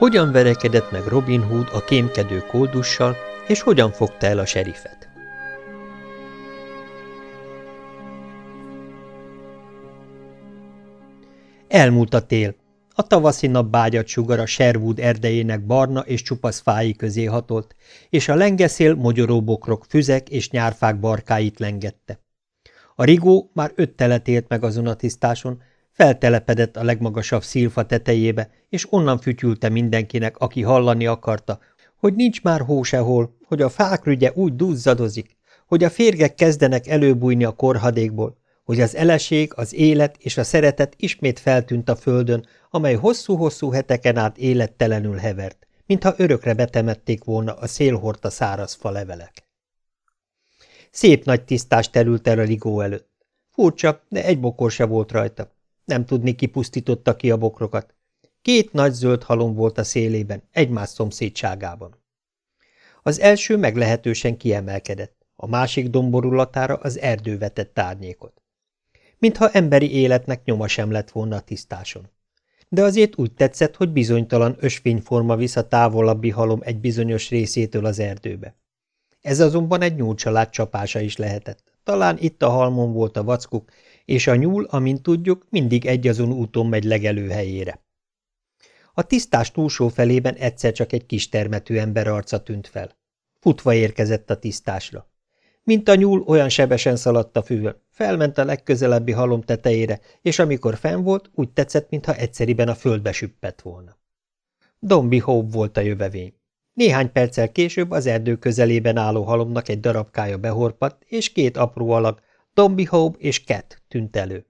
Hogyan verekedett meg Robin Hood a kémkedő koldussal, és hogyan fogta el a serifet? Elmúlt a tél. A tavaszi nap bágyat sugara Sherwood erdejének barna és csupasz fái közé hatolt, és a lengeszél mogyoróbokrok, füzek és nyárfák barkáit lengette. A rigó már öt telet meg azon a tisztáson, feltelepedett a legmagasabb szilfa tetejébe, és onnan fütyülte mindenkinek, aki hallani akarta, hogy nincs már hó sehol, hogy a fák rügye úgy duzzadozik, hogy a férgek kezdenek előbújni a korhadékból, hogy az eleség, az élet és a szeretet ismét feltűnt a földön, amely hosszú-hosszú heteken át élettelenül hevert, mintha örökre betemették volna a szélhorta száraz fa levelek. Szép nagy tisztás terült el a rigó előtt. Furcsa, de egy bokor se volt rajta. Nem tudni, ki pusztította ki a bokrokat. Két nagy zöld halom volt a szélében, egymás szomszédságában. Az első meglehetősen kiemelkedett, a másik domborulatára az erdő vetett árnyékot. Mintha emberi életnek nyoma sem lett volna a tisztáson. De azért úgy tetszett, hogy bizonytalan ösvényforma visz a távolabbi halom egy bizonyos részétől az erdőbe. Ez azonban egy nyúlcsalád csapása is lehetett. Talán itt a halmon volt a vackuk, és a nyúl, amint tudjuk, mindig egyazon úton megy legelő helyére. A tisztás túlsó felében egyszer csak egy kis termetű ember arca tűnt fel. Futva érkezett a tisztásra. Mint a nyúl, olyan sebesen szaladt a füvön, felment a legközelebbi halom tetejére, és amikor fenn volt, úgy tetszett, mintha egyszeriben a földbe süppett volna. Dombi Hope volt a jövevény. Néhány perccel később az erdő közelében álló halomnak egy darabkája behorpadt, és két apró alag, Dombi Hope és Cat tűnt elő.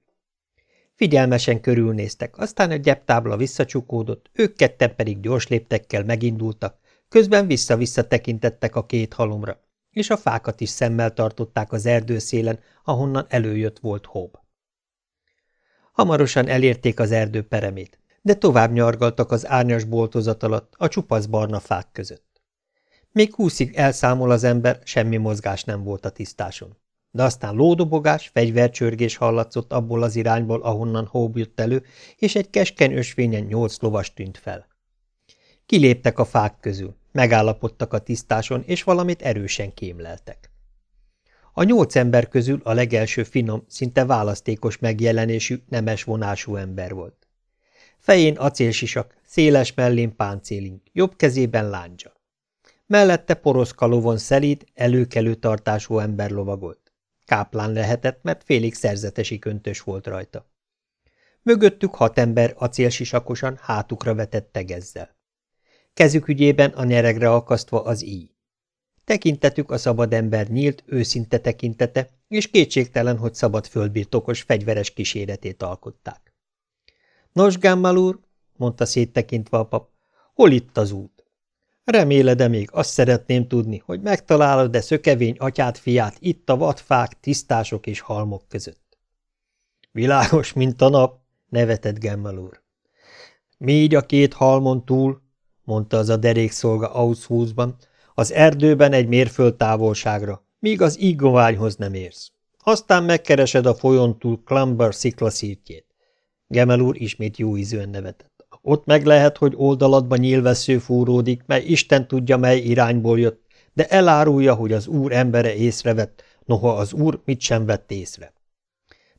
Figyelmesen körülnéztek, aztán a gyeptábla visszacsukódott, ők ketten pedig gyors léptekkel megindultak, közben vissza-vissza tekintettek a két halomra, és a fákat is szemmel tartották az erdőszélen, ahonnan előjött volt Hope. Hamarosan elérték az erdő peremét, de tovább nyargaltak az árnyas boltozat alatt, a csupasz barna fák között. Még húszig elszámol az ember, semmi mozgás nem volt a tisztáson de aztán lódobogás, fegyvercsörgés hallatszott abból az irányból, ahonnan Hobb jött elő, és egy keskeny ösvényen nyolc lovas tűnt fel. Kiléptek a fák közül, megállapodtak a tisztáson, és valamit erősen kémleltek. A nyolc ember közül a legelső finom, szinte választékos megjelenésű, nemes vonású ember volt. Fején acélsisak, széles mellén páncélink, jobb kezében láncsa. Mellette poroszka lovon szelíd, előkelő tartású ember lovagolt. Káplán lehetett, mert félig szerzetesi köntös volt rajta. Mögöttük hat ember acélsisakosan hátukra vetett tegezzel. Kezük ügyében a nyeregre akasztva az íj. Tekintetük a szabad ember nyílt, őszinte tekintete, és kétségtelen, hogy szabad földbirtokos fegyveres kíséretét alkották. Nos, Gámmal úr, mondta széttekintve a pap, hol itt az út? Reméled-e még azt szeretném tudni, hogy megtalálod-e szökevény atyát, fiát itt a vadfák, tisztások és halmok között? Világos, mint a nap, nevetett Gemmel úr. Mi a két halmon túl, mondta az a derékszolga Aushúzban, az erdőben egy mérföld távolságra, míg az ígoványhoz nem érsz. Aztán megkeresed a folyón túl Clumber sziklaszírtjét. Gemel úr ismét jó ízűen nevetett. Ott meg lehet, hogy oldaladba nyílvesző fúródik, mely Isten tudja, mely irányból jött, de elárulja, hogy az úr embere észrevett, noha az úr mit sem vett észre.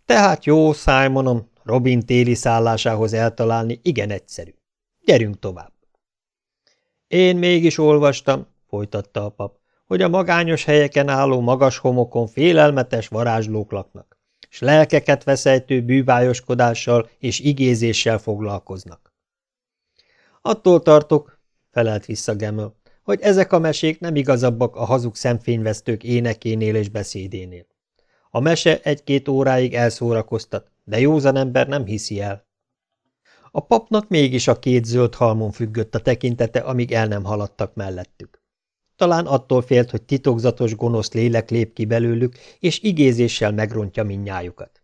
Tehát jó, Simonom, Robin téli szállásához eltalálni igen egyszerű. Gyerünk tovább. Én mégis olvastam, folytatta a pap, hogy a magányos helyeken álló magas homokon félelmetes varázslók laknak, s lelkeket veszejtő bűvájoskodással és igézéssel foglalkoznak. Attól tartok, felelt vissza Gemel, hogy ezek a mesék nem igazabbak a hazug szemfényvesztők énekénél és beszédénél. A mese egy-két óráig elszórakoztat, de józan ember nem hiszi el. A papnak mégis a két zöld halmon függött a tekintete, amíg el nem haladtak mellettük. Talán attól félt, hogy titokzatos gonosz lélek lép ki belőlük, és igézéssel megrontja minnyájukat.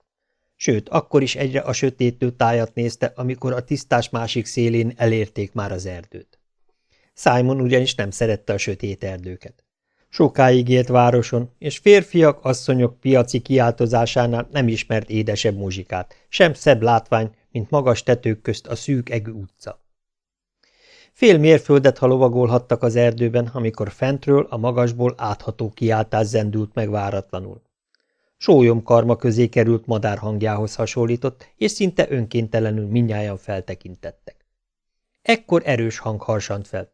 Sőt, akkor is egyre a sötétő tájat nézte, amikor a tisztás másik szélén elérték már az erdőt. Simon ugyanis nem szerette a sötét erdőket. Sokáig élt városon, és férfiak, asszonyok piaci kiáltozásánál nem ismert édesebb muzsikát, sem szebb látvány, mint magas tetők közt a szűk egő utca. Fél mérföldet halovagolhattak az erdőben, amikor fentről a magasból átható kiáltás zendült meg váratlanul. Sólyom karma közé került madár hangjához hasonlított, és szinte önkéntelenül minnyáján feltekintettek. Ekkor erős hang harsant fel.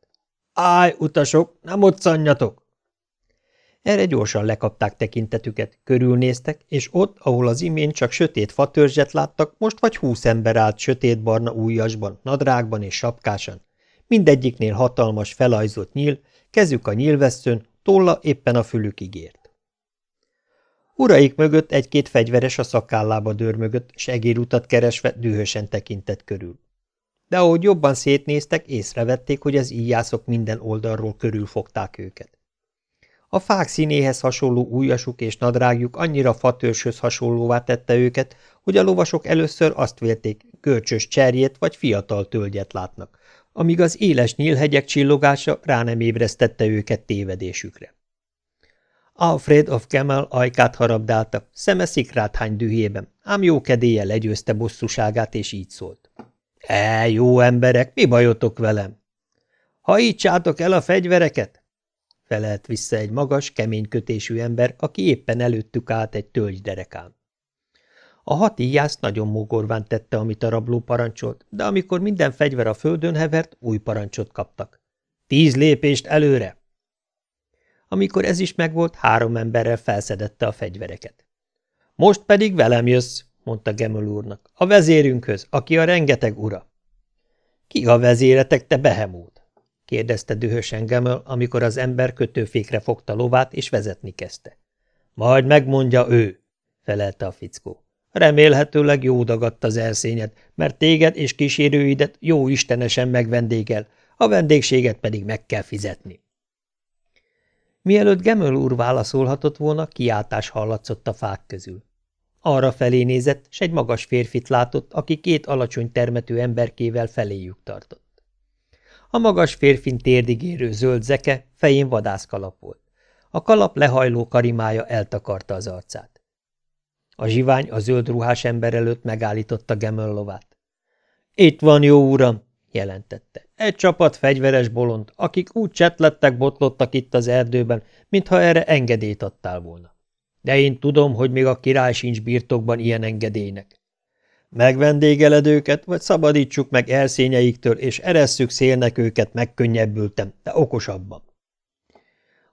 Állj, utasok, nem moccanjatok! Erre gyorsan lekapták tekintetüket, körülnéztek, és ott, ahol az imént csak sötét fatörzset láttak, most vagy húsz ember állt sötétbarna újasban, nadrágban és sapkásan. Mindegyiknél hatalmas, felajzott nyíl, kezük a nyílvesszőn, tolla éppen a fülükig ért. Uraik mögött egy-két fegyveres a szakállába dörmögött, segérutat keresve dühösen tekintett körül. De ahogy jobban szétnéztek, észrevették, hogy az íjászok minden oldalról körülfogták őket. A fák színéhez hasonló újasuk és nadrágjuk annyira fatörzshöz hasonlóvá tette őket, hogy a lovasok először azt vélték, görcsös cserjét vagy fiatal tölgyet látnak, amíg az éles nyílhegyek csillogása rá nem ébresztette őket tévedésükre. Alfred of Kemel ajkát harabdálta, szeme hány dühében, ám jó kedélye legyőzte bosszúságát, és így szólt. – E, jó emberek, mi bajotok velem? – Hajítsátok el a fegyvereket! felelt vissza egy magas, kemény kötésű ember, aki éppen előttük állt egy tölgyderekán. A hat íjász nagyon mogorván tette, amit a rabló parancsolt, de amikor minden fegyver a földön hevert, új parancsot kaptak. Tíz lépést előre! Amikor ez is megvolt, három emberrel felszedette a fegyvereket. Most pedig velem jössz, mondta Gemöl úrnak, a vezérünkhöz, aki a rengeteg ura. Ki a vezéretek, te behemót? kérdezte dühösen Gemöl, amikor az ember kötőfékre fogta lovát, és vezetni kezdte. Majd megmondja ő, felelte a fickó. Remélhetőleg jó dagadt az elszényed, mert téged és kísérőidet jó istenesen megvendégel, a vendégséget pedig meg kell fizetni. Mielőtt Gemöl úr válaszolhatott volna, kiáltás hallatszott a fák közül. Arra felé nézett, s egy magas férfit látott, aki két alacsony termető emberkével feléjük tartott. A magas férfin térdigérő zöld zeke, fején vadászkalap volt. A kalap lehajló karimája eltakarta az arcát. A zsivány a zöld ruhás ember előtt megállította Gemöllovát. Itt van, jó uram, jelentette. Egy csapat fegyveres bolond, akik úgy csetlettek, botlottak itt az erdőben, mintha erre engedélyt adtál volna. De én tudom, hogy még a király sincs birtokban ilyen engedélynek. Megvendégeled őket, vagy szabadítsuk meg elszényeiktől, és eresszük szélnek őket, megkönnyebbültem, de okosabban.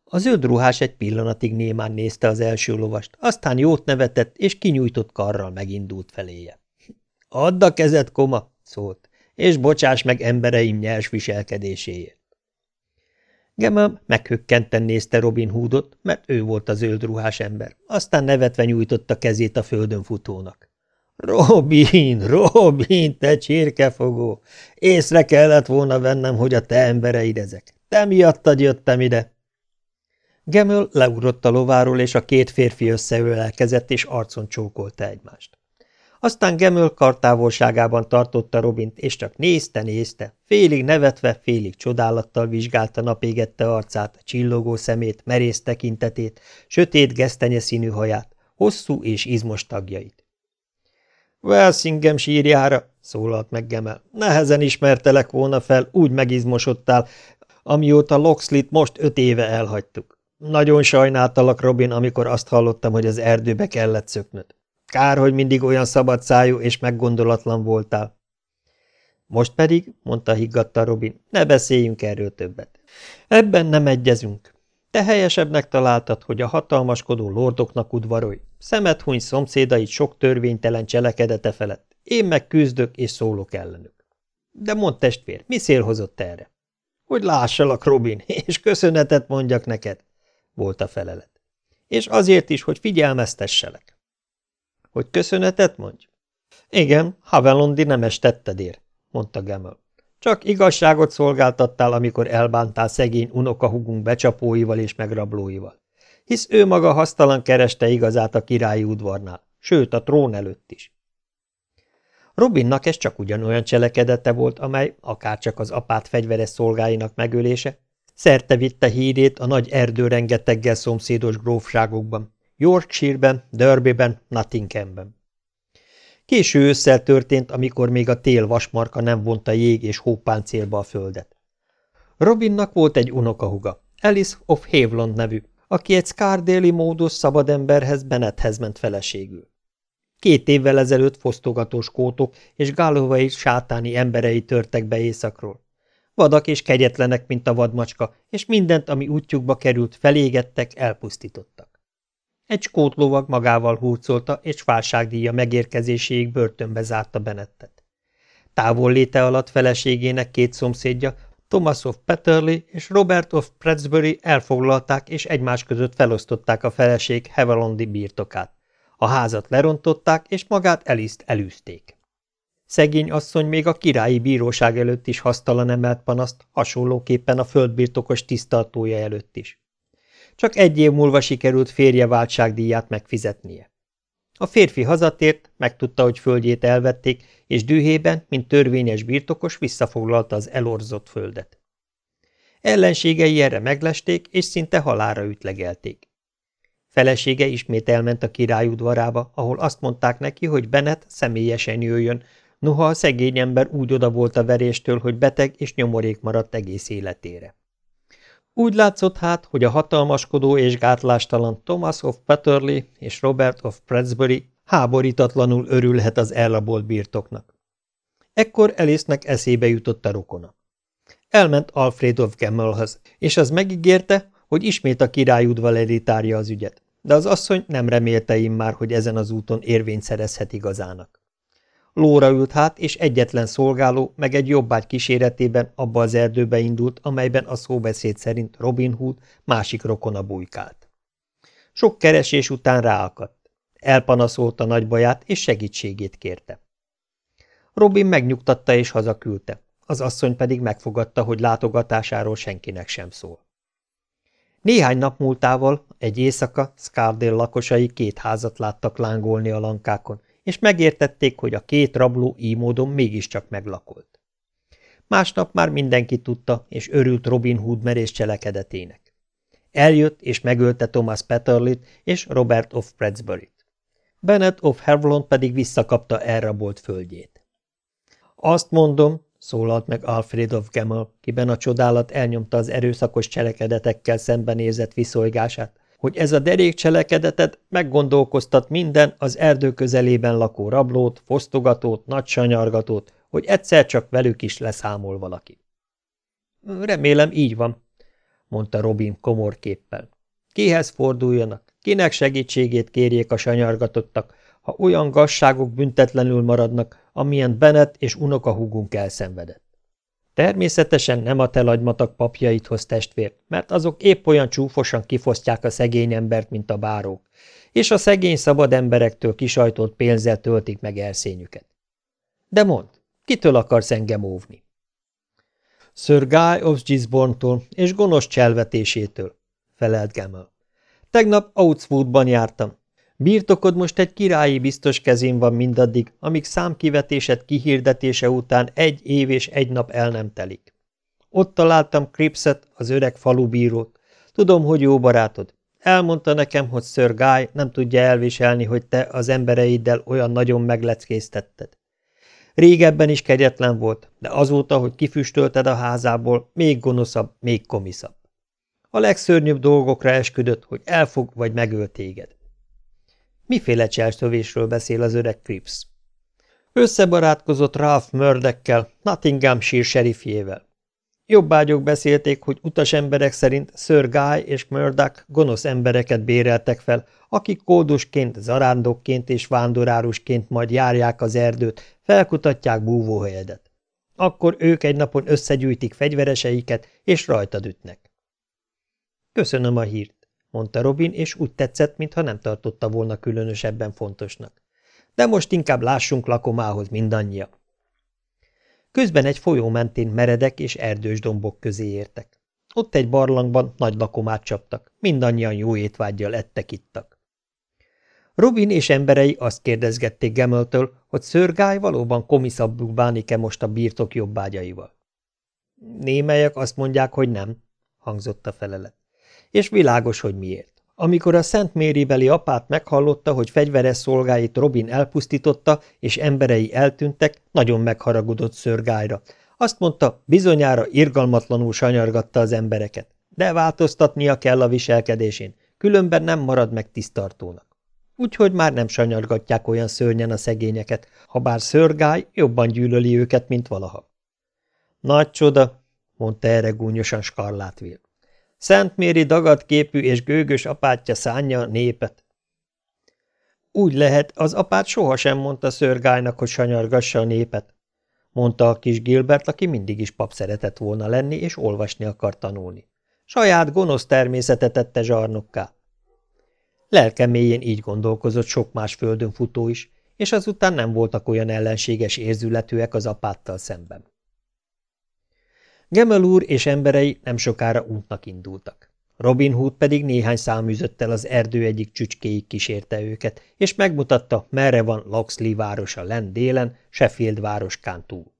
A zöld ruhás egy pillanatig némán nézte az első lovast, aztán jót nevetett, és kinyújtott karral megindult feléje. – Add a kezed, koma! – szólt, – és bocsáss meg embereim nyers viselkedéséért. Gemma meghökkenten nézte Robin Hoodot, mert ő volt a zöld ruhás ember, aztán nevetve nyújtotta kezét a földön futónak. Robin, Robin, te csirkefogó! Észre kellett volna vennem, hogy a te embereid ezek. Te miattad jöttem ide. Gemöl leugrott a lováról, és a két férfi összeölelkezett, és arcon csókolta egymást. Aztán Gemöl kartávolságában tartotta Robint, és csak nézte-nézte, félig nevetve, félig csodálattal vizsgálta napégette arcát, csillogó szemét, merész tekintetét, sötét gesztenye színű haját, hosszú és izmos tagjait. Welsingham sírjára, szólalt meg Gemel. Nehezen ismertelek volna fel, úgy megizmosodtál, amióta Loxlit most öt éve elhagytuk. Nagyon sajnáltalak, Robin, amikor azt hallottam, hogy az erdőbe kellett szöknöd. Kár, hogy mindig olyan szabadszájú és meggondolatlan voltál. Most pedig, mondta higgadta Robin, ne beszéljünk erről többet. Ebben nem egyezünk. Te helyesebbnek találtad, hogy a hatalmaskodó lordoknak udvarolj, szemet huny szomszédait sok törvénytelen cselekedete felett, én meg küzdök és szólok ellenük. De mondd testvér, mi szél hozott erre? Hogy lássalak, Robin, és köszönetet mondjak neked, volt a felelet. És azért is, hogy figyelmeztesselek. Hogy köszönetet mondj? Igen, Havelondi nemes tettedér, mondta Gemel. Csak igazságot szolgáltattál, amikor elbántál szegény unokahugunk becsapóival és megrablóival. Hisz ő maga hasztalan kereste igazát a királyi udvarnál, sőt a trón előtt is. Robinnak ez csak ugyanolyan cselekedete volt, amely, akárcsak az apát fegyveres szolgáinak megölése, szerte vitte hírét a nagy erdő rengeteggel szomszédos grófságokban, Yorkshire-ben, Derbyben, Nottinghamben. Késő ősszel történt, amikor még a tél vasmarka nem vonta jég és hópáncélba a földet. Robinnak volt egy unokahuga, Alice of Havilland nevű, aki egy Scardale módos szabademberhez Benethez ment feleségül. Két évvel ezelőtt fosztogatós kótok és Galloway sátáni emberei törtek be éjszakról. Vadak és kegyetlenek, mint a vadmacska, és mindent, ami útjukba került, felégettek, elpusztítottak. Egy skótlovag magával hurcolta, és válságdíja megérkezéséig börtönbe zárta Benettet. Távol léte alatt feleségének két szomszédja, Thomas of Peterley és Robert of Predsbury elfoglalták és egymás között felosztották a feleség Hevelondi birtokát. A házat lerontották, és magát Eliszt elűzték. Szegény asszony még a királyi bíróság előtt is hasztalan emelt panaszt, hasonlóképpen a földbirtokos tisztartója előtt is. Csak egy év múlva sikerült férje váltságdíját megfizetnie. A férfi hazatért, megtudta, hogy földjét elvették, és dühében, mint törvényes birtokos, visszafoglalta az elorzott földet. Ellenségei erre meglesték, és szinte halára ütlegelték. Felesége ismét elment a király udvarába, ahol azt mondták neki, hogy Bennett személyesen jöjjön, noha a szegény ember úgy oda volt a veréstől, hogy beteg és nyomorék maradt egész életére. Úgy látszott hát, hogy a hatalmaskodó és gátlástalan Thomas of Peterley és Robert of Predsbury háborítatlanul örülhet az elrabolt birtoknak. Ekkor Elisnek eszébe jutott a rokona. Elment Alfred of Gemmelhez, és az megígérte, hogy ismét a király udvar tárja az ügyet, de az asszony nem remélte már, hogy ezen az úton érvényt szerezhet igazának. Lóra ült hát, és egyetlen szolgáló, meg egy jobbágy kíséretében abba az erdőbe indult, amelyben a szóbeszéd szerint Robin Hood másik rokona bujkált. Sok keresés után ráakadt. Elpanaszolta nagy baját, és segítségét kérte. Robin megnyugtatta és hazaküldte, az asszony pedig megfogadta, hogy látogatásáról senkinek sem szól. Néhány nap múltával egy éjszaka Scardale lakosai két házat láttak lángolni a lankákon, és megértették, hogy a két rabló így módon mégiscsak meglakolt. Másnap már mindenki tudta, és örült Robin Hood merész cselekedetének. Eljött és megölte Thomas Petterlit és Robert of Predsbury-t. Bennett of Havilland pedig visszakapta elrabolt földjét. Azt mondom, szólalt meg Alfred of Gemmel, kiben a csodálat elnyomta az erőszakos cselekedetekkel szembenézett viszolygását, hogy ez a derék cselekedetet meggondolkoztat minden az erdő közelében lakó rablót, fosztogatót, nagysanyargatót, hogy egyszer csak velük is leszámol valaki. Remélem így van, mondta Robin komorképpel. Kihez forduljanak, kinek segítségét kérjék a sanyargatottak, ha olyan gazságok büntetlenül maradnak, amilyen Bennett és unokahúgunk elszenvedett. Természetesen nem a te lagymatak papjait hoz testvér, mert azok épp olyan csúfosan kifosztják a szegény embert, mint a bárók, és a szegény szabad emberektől kisajtolt pénzzel töltik meg elszényüket. De mondd, kitől akarsz engem óvni? Sir Guy of Gisborne-tól és gonosz cselvetésétől, felelt Gemmel. Tegnap Outswoodban jártam, Birtokod most egy királyi biztos kezén van mindaddig, amíg számkivetésed kihirdetése után egy év és egy nap el nem telik. Ott találtam Cripset, az öreg falubírót. Tudom, hogy jó barátod. Elmondta nekem, hogy Sir Guy nem tudja elviselni, hogy te az embereiddel olyan nagyon megleckéztetted. Régebben is kegyetlen volt, de azóta, hogy kifüstölted a házából, még gonoszabb, még komiszabb. A legszörnyűbb dolgokra esküdött, hogy elfog vagy megöl téged. Miféle cselszövésről beszél az öreg Cripps? Összebarátkozott Ralph Mördekkel, Nottinghamshire serifjével. Jobbágyok beszélték, hogy utas emberek szerint Sir Guy és Murdoch gonosz embereket béreltek fel, akik kódusként, zarándokként és vándorárusként majd járják az erdőt, felkutatják búvóhelyedet. Akkor ők egy napon összegyűjtik fegyvereseiket, és rajtad ütnek. Köszönöm a hírt mondta Robin, és úgy tetszett, mintha nem tartotta volna különösebben fontosnak. De most inkább lássunk lakomához mindannyian. Közben egy folyó mentén meredek és erdős dombok közé értek. Ott egy barlangban nagy lakomát csaptak, mindannyian jó étvágyjal ettek-ittak. Robin és emberei azt kérdezgették Gemeltől, hogy Szörgály valóban komiszabbul bánik-e most a birtok jobbágyaival. Némelyek azt mondják, hogy nem, hangzott a felelet és világos, hogy miért. Amikor a Szent Méribeli apát meghallotta, hogy fegyveres szolgáit Robin elpusztította, és emberei eltűntek, nagyon megharagudott szörgályra, Azt mondta, bizonyára irgalmatlanul sanyargatta az embereket, de változtatnia kell a viselkedésén, különben nem marad meg tisztartónak. Úgyhogy már nem sanyargatják olyan szörnyen a szegényeket, ha bár szörgály jobban gyűlöli őket, mint valaha. Nagy csoda, mondta erre gúnyosan Skarlátville. Szentméri dagadt képű és gőgös apátja szánja a népet. Úgy lehet, az apát sohasem mondta szörgálynak, hogy sanyargassa a népet, mondta a kis Gilbert, aki mindig is pap szeretett volna lenni, és olvasni akar tanulni. Saját gonosz természete tette zsarnokká. Lelke mélyén így gondolkozott sok más földön futó is, és azután nem voltak olyan ellenséges érzületűek az apáttal szemben. Gemel úr és emberei nem sokára útnak indultak. Robin Hood pedig néhány száműzöttel az erdő egyik csücskéig kísérte őket, és megmutatta, merre van Loxley városa len délen, Sheffield városkán túl.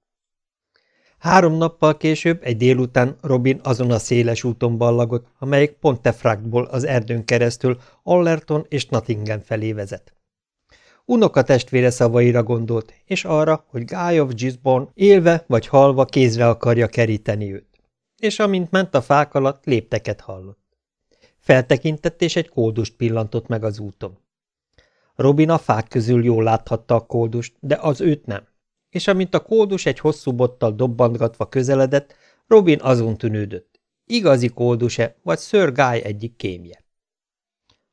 Három nappal később, egy délután Robin azon a széles úton ballagott, amelyik Pontefractból az erdőn keresztül Allerton és Nottingham felé vezet. Unoka testvére szavaira gondolt, és arra, hogy Guy of Gisborne élve vagy halva kézre akarja keríteni őt. És amint ment a fák alatt, lépteket hallott. Feltekintett, és egy kódust pillantott meg az úton. Robin a fák közül jól láthatta a kódust, de az őt nem. És amint a kódus egy hosszú bottal dobbantgatva közeledett, Robin azon tűnődött. Igazi kóduse, vagy Sir Guy egyik kémje.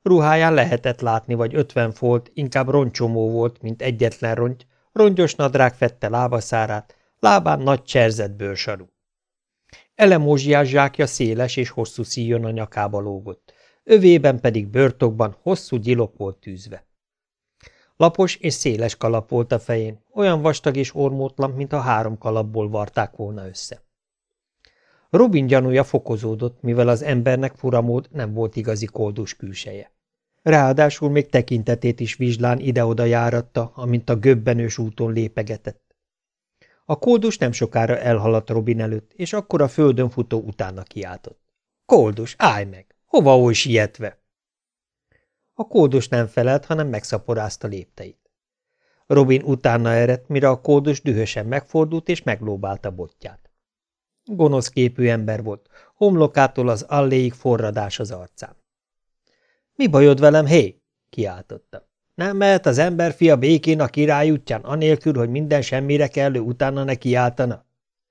Ruháján lehetett látni, vagy ötven folt, inkább roncsomó volt, mint egyetlen ronty, rongyos nadrág fette lábaszárát, lábán nagy cserzett bőrsarú. Elemózsiás zsákja széles és hosszú szíjon a nyakába lógott, övében pedig börtokban hosszú gyilok volt tűzve. Lapos és széles kalap volt a fején, olyan vastag és ormótlan, mint a három kalapból varták volna össze. Robin gyanúja fokozódott, mivel az embernek furamód nem volt igazi koldus külseje. Ráadásul még tekintetét is vizslán ide-oda járatta, amint a göbbenős úton lépegetett. A kódus nem sokára elhaladt Robin előtt, és akkor a földön futó utána kiáltott. – Kódus, állj meg! Hova oly sietve? A kódus nem felelt, hanem megszaporázta lépteit. Robin utána eredt, mire a kódus dühösen megfordult és meglóbálta botját. Gonosz képű ember volt, homlokától az alléig forradás az arcán. – Mi bajod velem, hé? – kiáltotta. – Nem mehet az ember fia békén a király útján, anélkül, hogy minden semmire kellő utána neki áltana?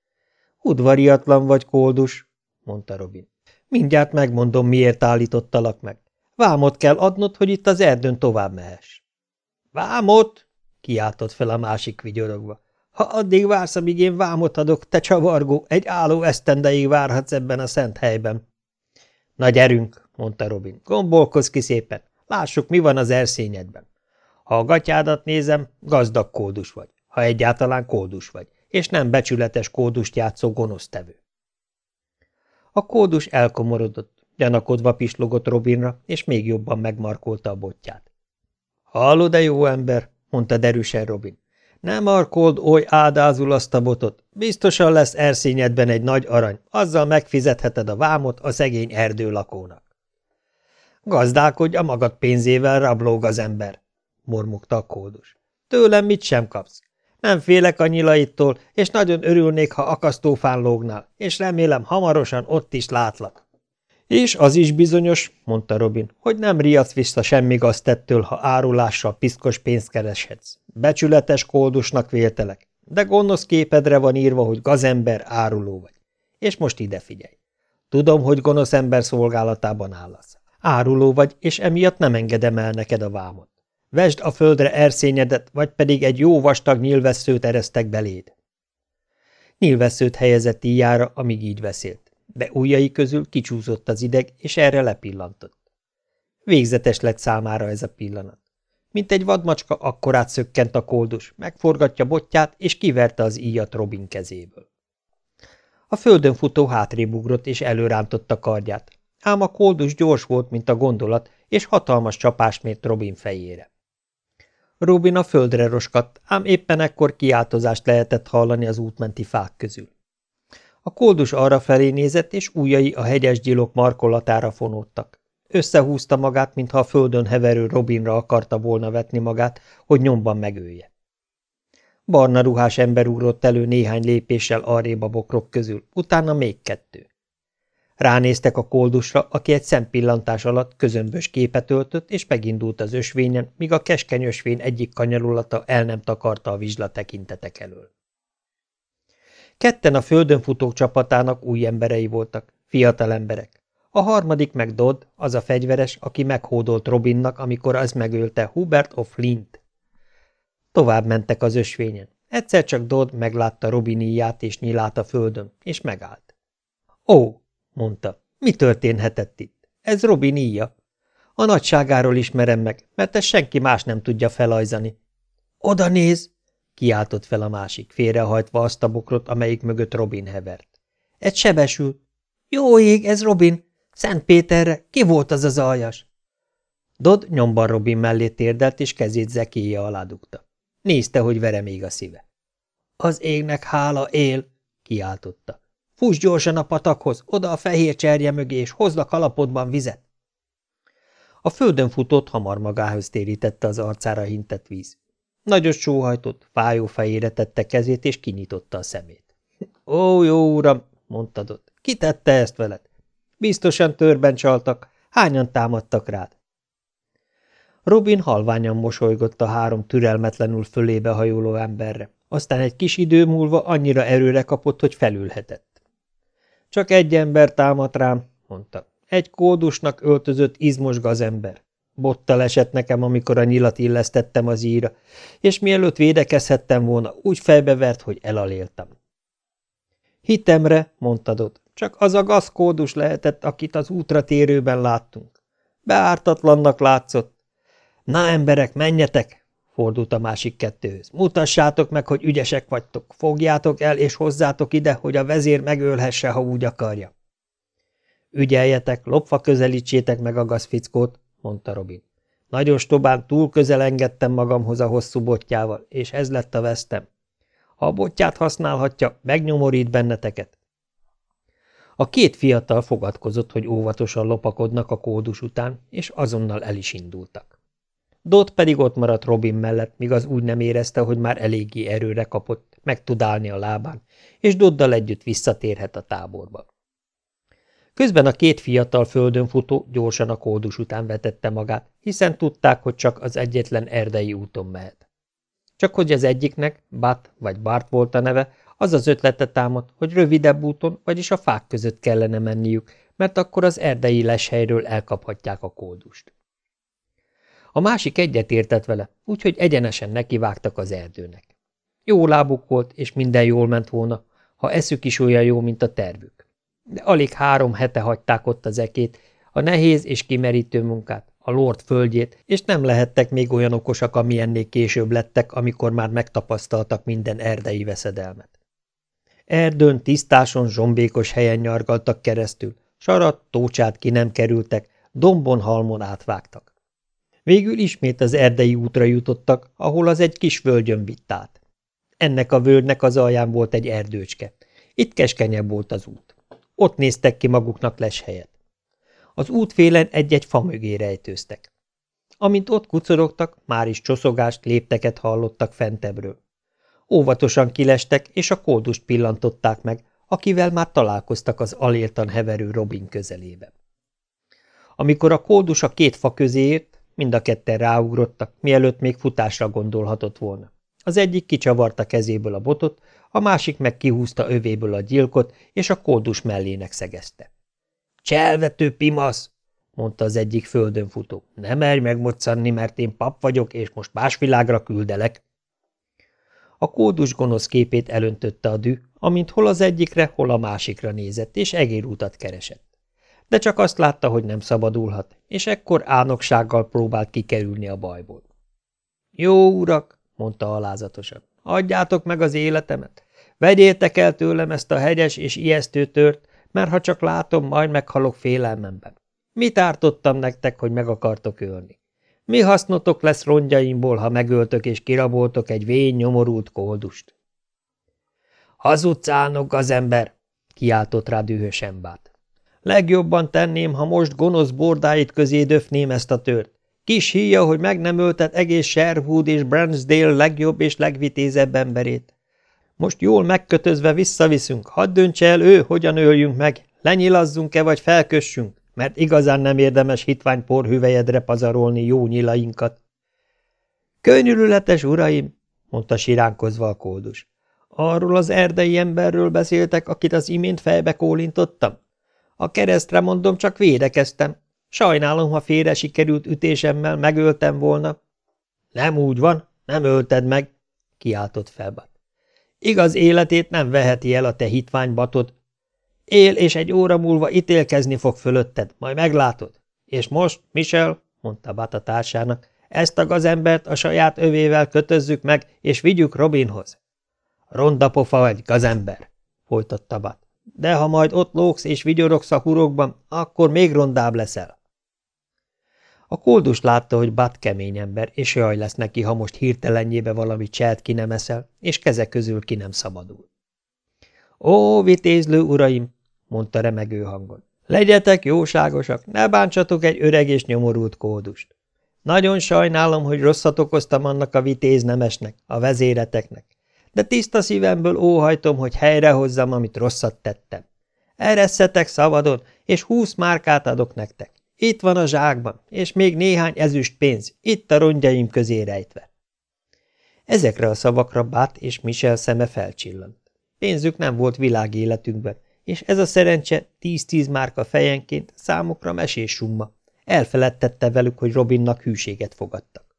– Udvariatlan vagy, kódus – mondta Robin. – Mindjárt megmondom, miért állítottalak meg. Vámot kell adnod, hogy itt az erdőn tovább mehess. – Vámot? – kiáltott fel a másik vigyorogva. – Ha addig vársz, amíg én vámot adok, te csavargó, egy álló esztendeig várhatsz ebben a szent helyben. – Na gyerünk! – mondta Robin. – Gombolkozz ki szépen. Lássuk, mi van az erszényedben. Ha a gatyádat nézem, gazdag kódus vagy, ha egyáltalán kódus vagy, és nem becsületes kódust játszó gonosztevő. A kódus elkomorodott, Gyanakodva pislogott Robinra, és még jobban megmarkolta a botját. – Hallod-e, jó ember? – mondta derűsen Robin. – Nem markold oly ádázul azt a botot. Biztosan lesz erszényedben egy nagy arany, azzal megfizetheted a vámot a szegény erdőlakónak. – Gazdálkodj a magad pénzével, rablóg az ember – mormogta a kódus. – Tőlem mit sem kapsz. Nem félek a nyilaittól, és nagyon örülnék, ha akasztófán lógnál, és remélem hamarosan ott is látlak. És az is bizonyos, mondta Robin, hogy nem riadsz vissza semmi gaztettől, ha árulással piszkos pénzt kereshetsz. Becsületes kódusnak véltelek, de gonosz képedre van írva, hogy gazember áruló vagy. És most ide figyelj. Tudom, hogy gonosz ember szolgálatában állasz. Áruló vagy, és emiatt nem engedem el neked a vámot. Vesd a földre erszényedet, vagy pedig egy jó vastag nyilvesszőt eresztek beléd. Nyilvesszőt helyezett íjára, amíg így beszélt de ujjai közül kicsúszott az ideg, és erre lepillantott. Végzetes lett számára ez a pillanat. Mint egy vadmacska, akkorát szökkent a koldus, megforgatja botját, és kiverte az íjat Robin kezéből. A földön futó hátrébb és előrántotta kardját, ám a koldus gyors volt, mint a gondolat, és hatalmas csapás mért Robin fejére. Robin a földre roskadt, ám éppen ekkor kiáltozást lehetett hallani az útmenti fák közül. A koldus arra felé nézett, és ujjai a hegyes gyilok markolatára fonódtak. Összehúzta magát, mintha a földön heverő Robinra akarta volna vetni magát, hogy nyomban megölje. Barna ruhás ember ugrott elő néhány lépéssel arrébb a bokrok közül, utána még kettő. Ránéztek a koldusra, aki egy szempillantás alatt közömbös képet öltött, és megindult az ösvényen, míg a keskeny ösvény egyik kanyarulata el nem takarta a vizsla tekintetek elől. Ketten a földön futók csapatának új emberei voltak, fiatal emberek. A harmadik meg Dodd, az a fegyveres, aki meghódolt Robinnak, amikor az megölte Hubert of Flint. Tovább mentek az ösvényen. Egyszer csak Dodd meglátta Robin íját és nyilát a földön, és megállt. Ó, mondta, mi történhetett itt? Ez Robin íja. A nagyságáról ismerem meg, mert ezt senki más nem tudja felajzani. Oda néz! kiáltott fel a másik, félrehajtva azt a bokrot, amelyik mögött Robin hevert. Egy sebesül. Jó ég, ez Robin! Szent Péterre! Ki volt az az aljas? Dodd nyomban Robin mellé térdelt, és kezét zekéje alá dugta. Nézte, hogy vere még a szíve. Az égnek hála él! kiáltotta. Fuss gyorsan a patakhoz, oda a fehér cserje mögé, és hozd a kalapodban vizet! A földön futott, hamar magához térítette az arcára hintett víz. Nagyos sóhajtott, fájó fejére tette kezét, és kinyitotta a szemét. – Ó, jó uram! – mondta Dott. – Ki tette ezt veled? Biztosan törben csaltak. Hányan támadtak rád? Robin halványan mosolygott a három türelmetlenül fölébe hajoló emberre. Aztán egy kis idő múlva annyira erőre kapott, hogy felülhetett. Csak egy ember támadt rám, mondta. Egy kódusnak öltözött izmos gazember. Bottal esett nekem, amikor a nyilat illesztettem az íra, és mielőtt védekezhettem volna, úgy fejbevert, hogy elaléltam. Hitemre, mondta Dot, csak az a gazkódus lehetett, akit az útra térőben láttunk. Beártatlannak látszott. Na, emberek, menjetek! Fordult a másik kettőhöz. Mutassátok meg, hogy ügyesek vagytok. Fogjátok el, és hozzátok ide, hogy a vezér megölhesse, ha úgy akarja. Ügyeljetek, lopva közelítsétek meg a gazfickót, mondta Robin. Nagyon stobán túl közel engedtem magamhoz a hosszú botjával, és ez lett a vesztem. Ha a botját használhatja, megnyomorít benneteket. A két fiatal fogadkozott, hogy óvatosan lopakodnak a kódus után, és azonnal el is indultak. Dot pedig ott maradt Robin mellett, míg az úgy nem érezte, hogy már eléggé erőre kapott, meg tud állni a lábán, és Doddal együtt visszatérhet a táborba. Közben a két fiatal földön futó gyorsan a kódus után vetette magát, hiszen tudták, hogy csak az egyetlen erdei úton mehet. Csak hogy az egyiknek, Bat vagy Bart volt a neve, az az ötlete támadt, hogy rövidebb úton, vagyis a fák között kellene menniük, mert akkor az erdei leshelyről elkaphatják a kódust. A másik egyet értett vele, úgyhogy egyenesen nekivágtak az erdőnek. Jó lábuk volt, és minden jól ment volna, ha eszük is olyan jó, mint a tervük. De alig három hete hagyták ott az ekét, a nehéz és kimerítő munkát, a lord földjét, és nem lehettek még olyan okosak, amilyennél később lettek, amikor már megtapasztaltak minden erdei veszedelmet. Erdőn, tisztáson, zsombékos helyen nyargaltak keresztül, sarat, tócsát ki nem kerültek, dombon, halmon átvágtak. Végül ismét az erdei útra jutottak, ahol az egy kis völgyön vitt át. Ennek a völgynek az alján volt egy erdőcske. Itt keskenyebb volt az út. Ott néztek ki maguknak les helyet. Az útfélen egy-egy fa mögé rejtőztek. Amint ott kucorogtak, már is csoszogást, lépteket hallottak fentebbről. Óvatosan kilestek, és a kódust pillantották meg, akivel már találkoztak az aléltan heverő Robin közelébe. Amikor a kódus a két fa közé ért, mind a ketten ráugrottak, mielőtt még futásra gondolhatott volna. Az egyik kicsavarta kezéből a botot, a másik meg kihúzta övéből a gyilkot, és a kódus mellének szegezte. – Cselvető pimasz! – mondta az egyik földön futó. – Nem merj megmoccanni, mert én pap vagyok, és most más világra küldelek. A kódus gonosz képét elöntötte a dű, amint hol az egyikre, hol a másikra nézett, és egérutat keresett. De csak azt látta, hogy nem szabadulhat, és ekkor álnoksággal próbált kikerülni a bajból. – Jó urak! – mondta alázatosan. – Adjátok meg az életemet! Vegyétek el tőlem ezt a hegyes és ijesztő tört, mert ha csak látom, majd meghalok félelmemben. Mit ártottam nektek, hogy meg akartok ölni? Mi hasznotok lesz rongyaimból, ha megöltök és kiraboltok egy vén nyomorult koldust? Hazudsz az ember, kiáltott rá dühös embát. Legjobban tenném, ha most gonosz bordáit közé döfném ezt a tört. Kis híja, hogy meg nem öltet egész Sherwood és Bransdale legjobb és legvitézebb emberét. Most jól megkötözve visszaviszünk, hadd döntse el ő, hogyan öljünk meg, lenyilazzunk-e vagy felkössünk, mert igazán nem érdemes hitvány porhüvejedre pazarolni jó nyilainkat. Könyörületes uraim, mondta siránkozva a kódus. Arról az erdei emberről beszéltek, akit az imént fejbe kólintottam? A keresztre mondom, csak védekeztem. Sajnálom, ha félre sikerült ütésemmel megöltem volna. Nem úgy van, nem ölted meg, kiáltott felbat. Igaz életét nem veheti el a te hitványbatod. Él, és egy óra múlva ítélkezni fog fölötted, majd meglátod. És most, Michel, mondta Bata társának, ezt a gazembert a saját övével kötözzük meg, és vigyük Robinhoz. Ronda pofa vagy, gazember, folytatta Bat. De ha majd ott lógsz és vigyorogsz a hurokban, akkor még rondább leszel. A koldus látta, hogy Bat kemény ember, és jaj lesz neki, ha most hirtelenjébe valami cselt ki nem eszel, és keze közül ki nem szabadul. Ó, vitézlő uraim, mondta remegő hangon. Legyetek jóságosak, ne bántsatok egy öreg és nyomorult kódust. Nagyon sajnálom, hogy rosszat okoztam annak a vitéz nemesnek, a vezéreteknek, de tiszta szívemből óhajtom, hogy helyrehozzam, amit rosszat tettem. Ereszetek szabadon, és húsz márkát adok nektek. Itt van a zsákban, és még néhány ezüst pénz, itt a rongyaim közé rejtve. Ezekre a szavakra Bát és Michel szeme felcsillant. Pénzük nem volt világéletünkben, és ez a szerencse tíz-tíz márka fejenként számukra mesés summa. Elfeledtette velük, hogy Robinnak hűséget fogadtak.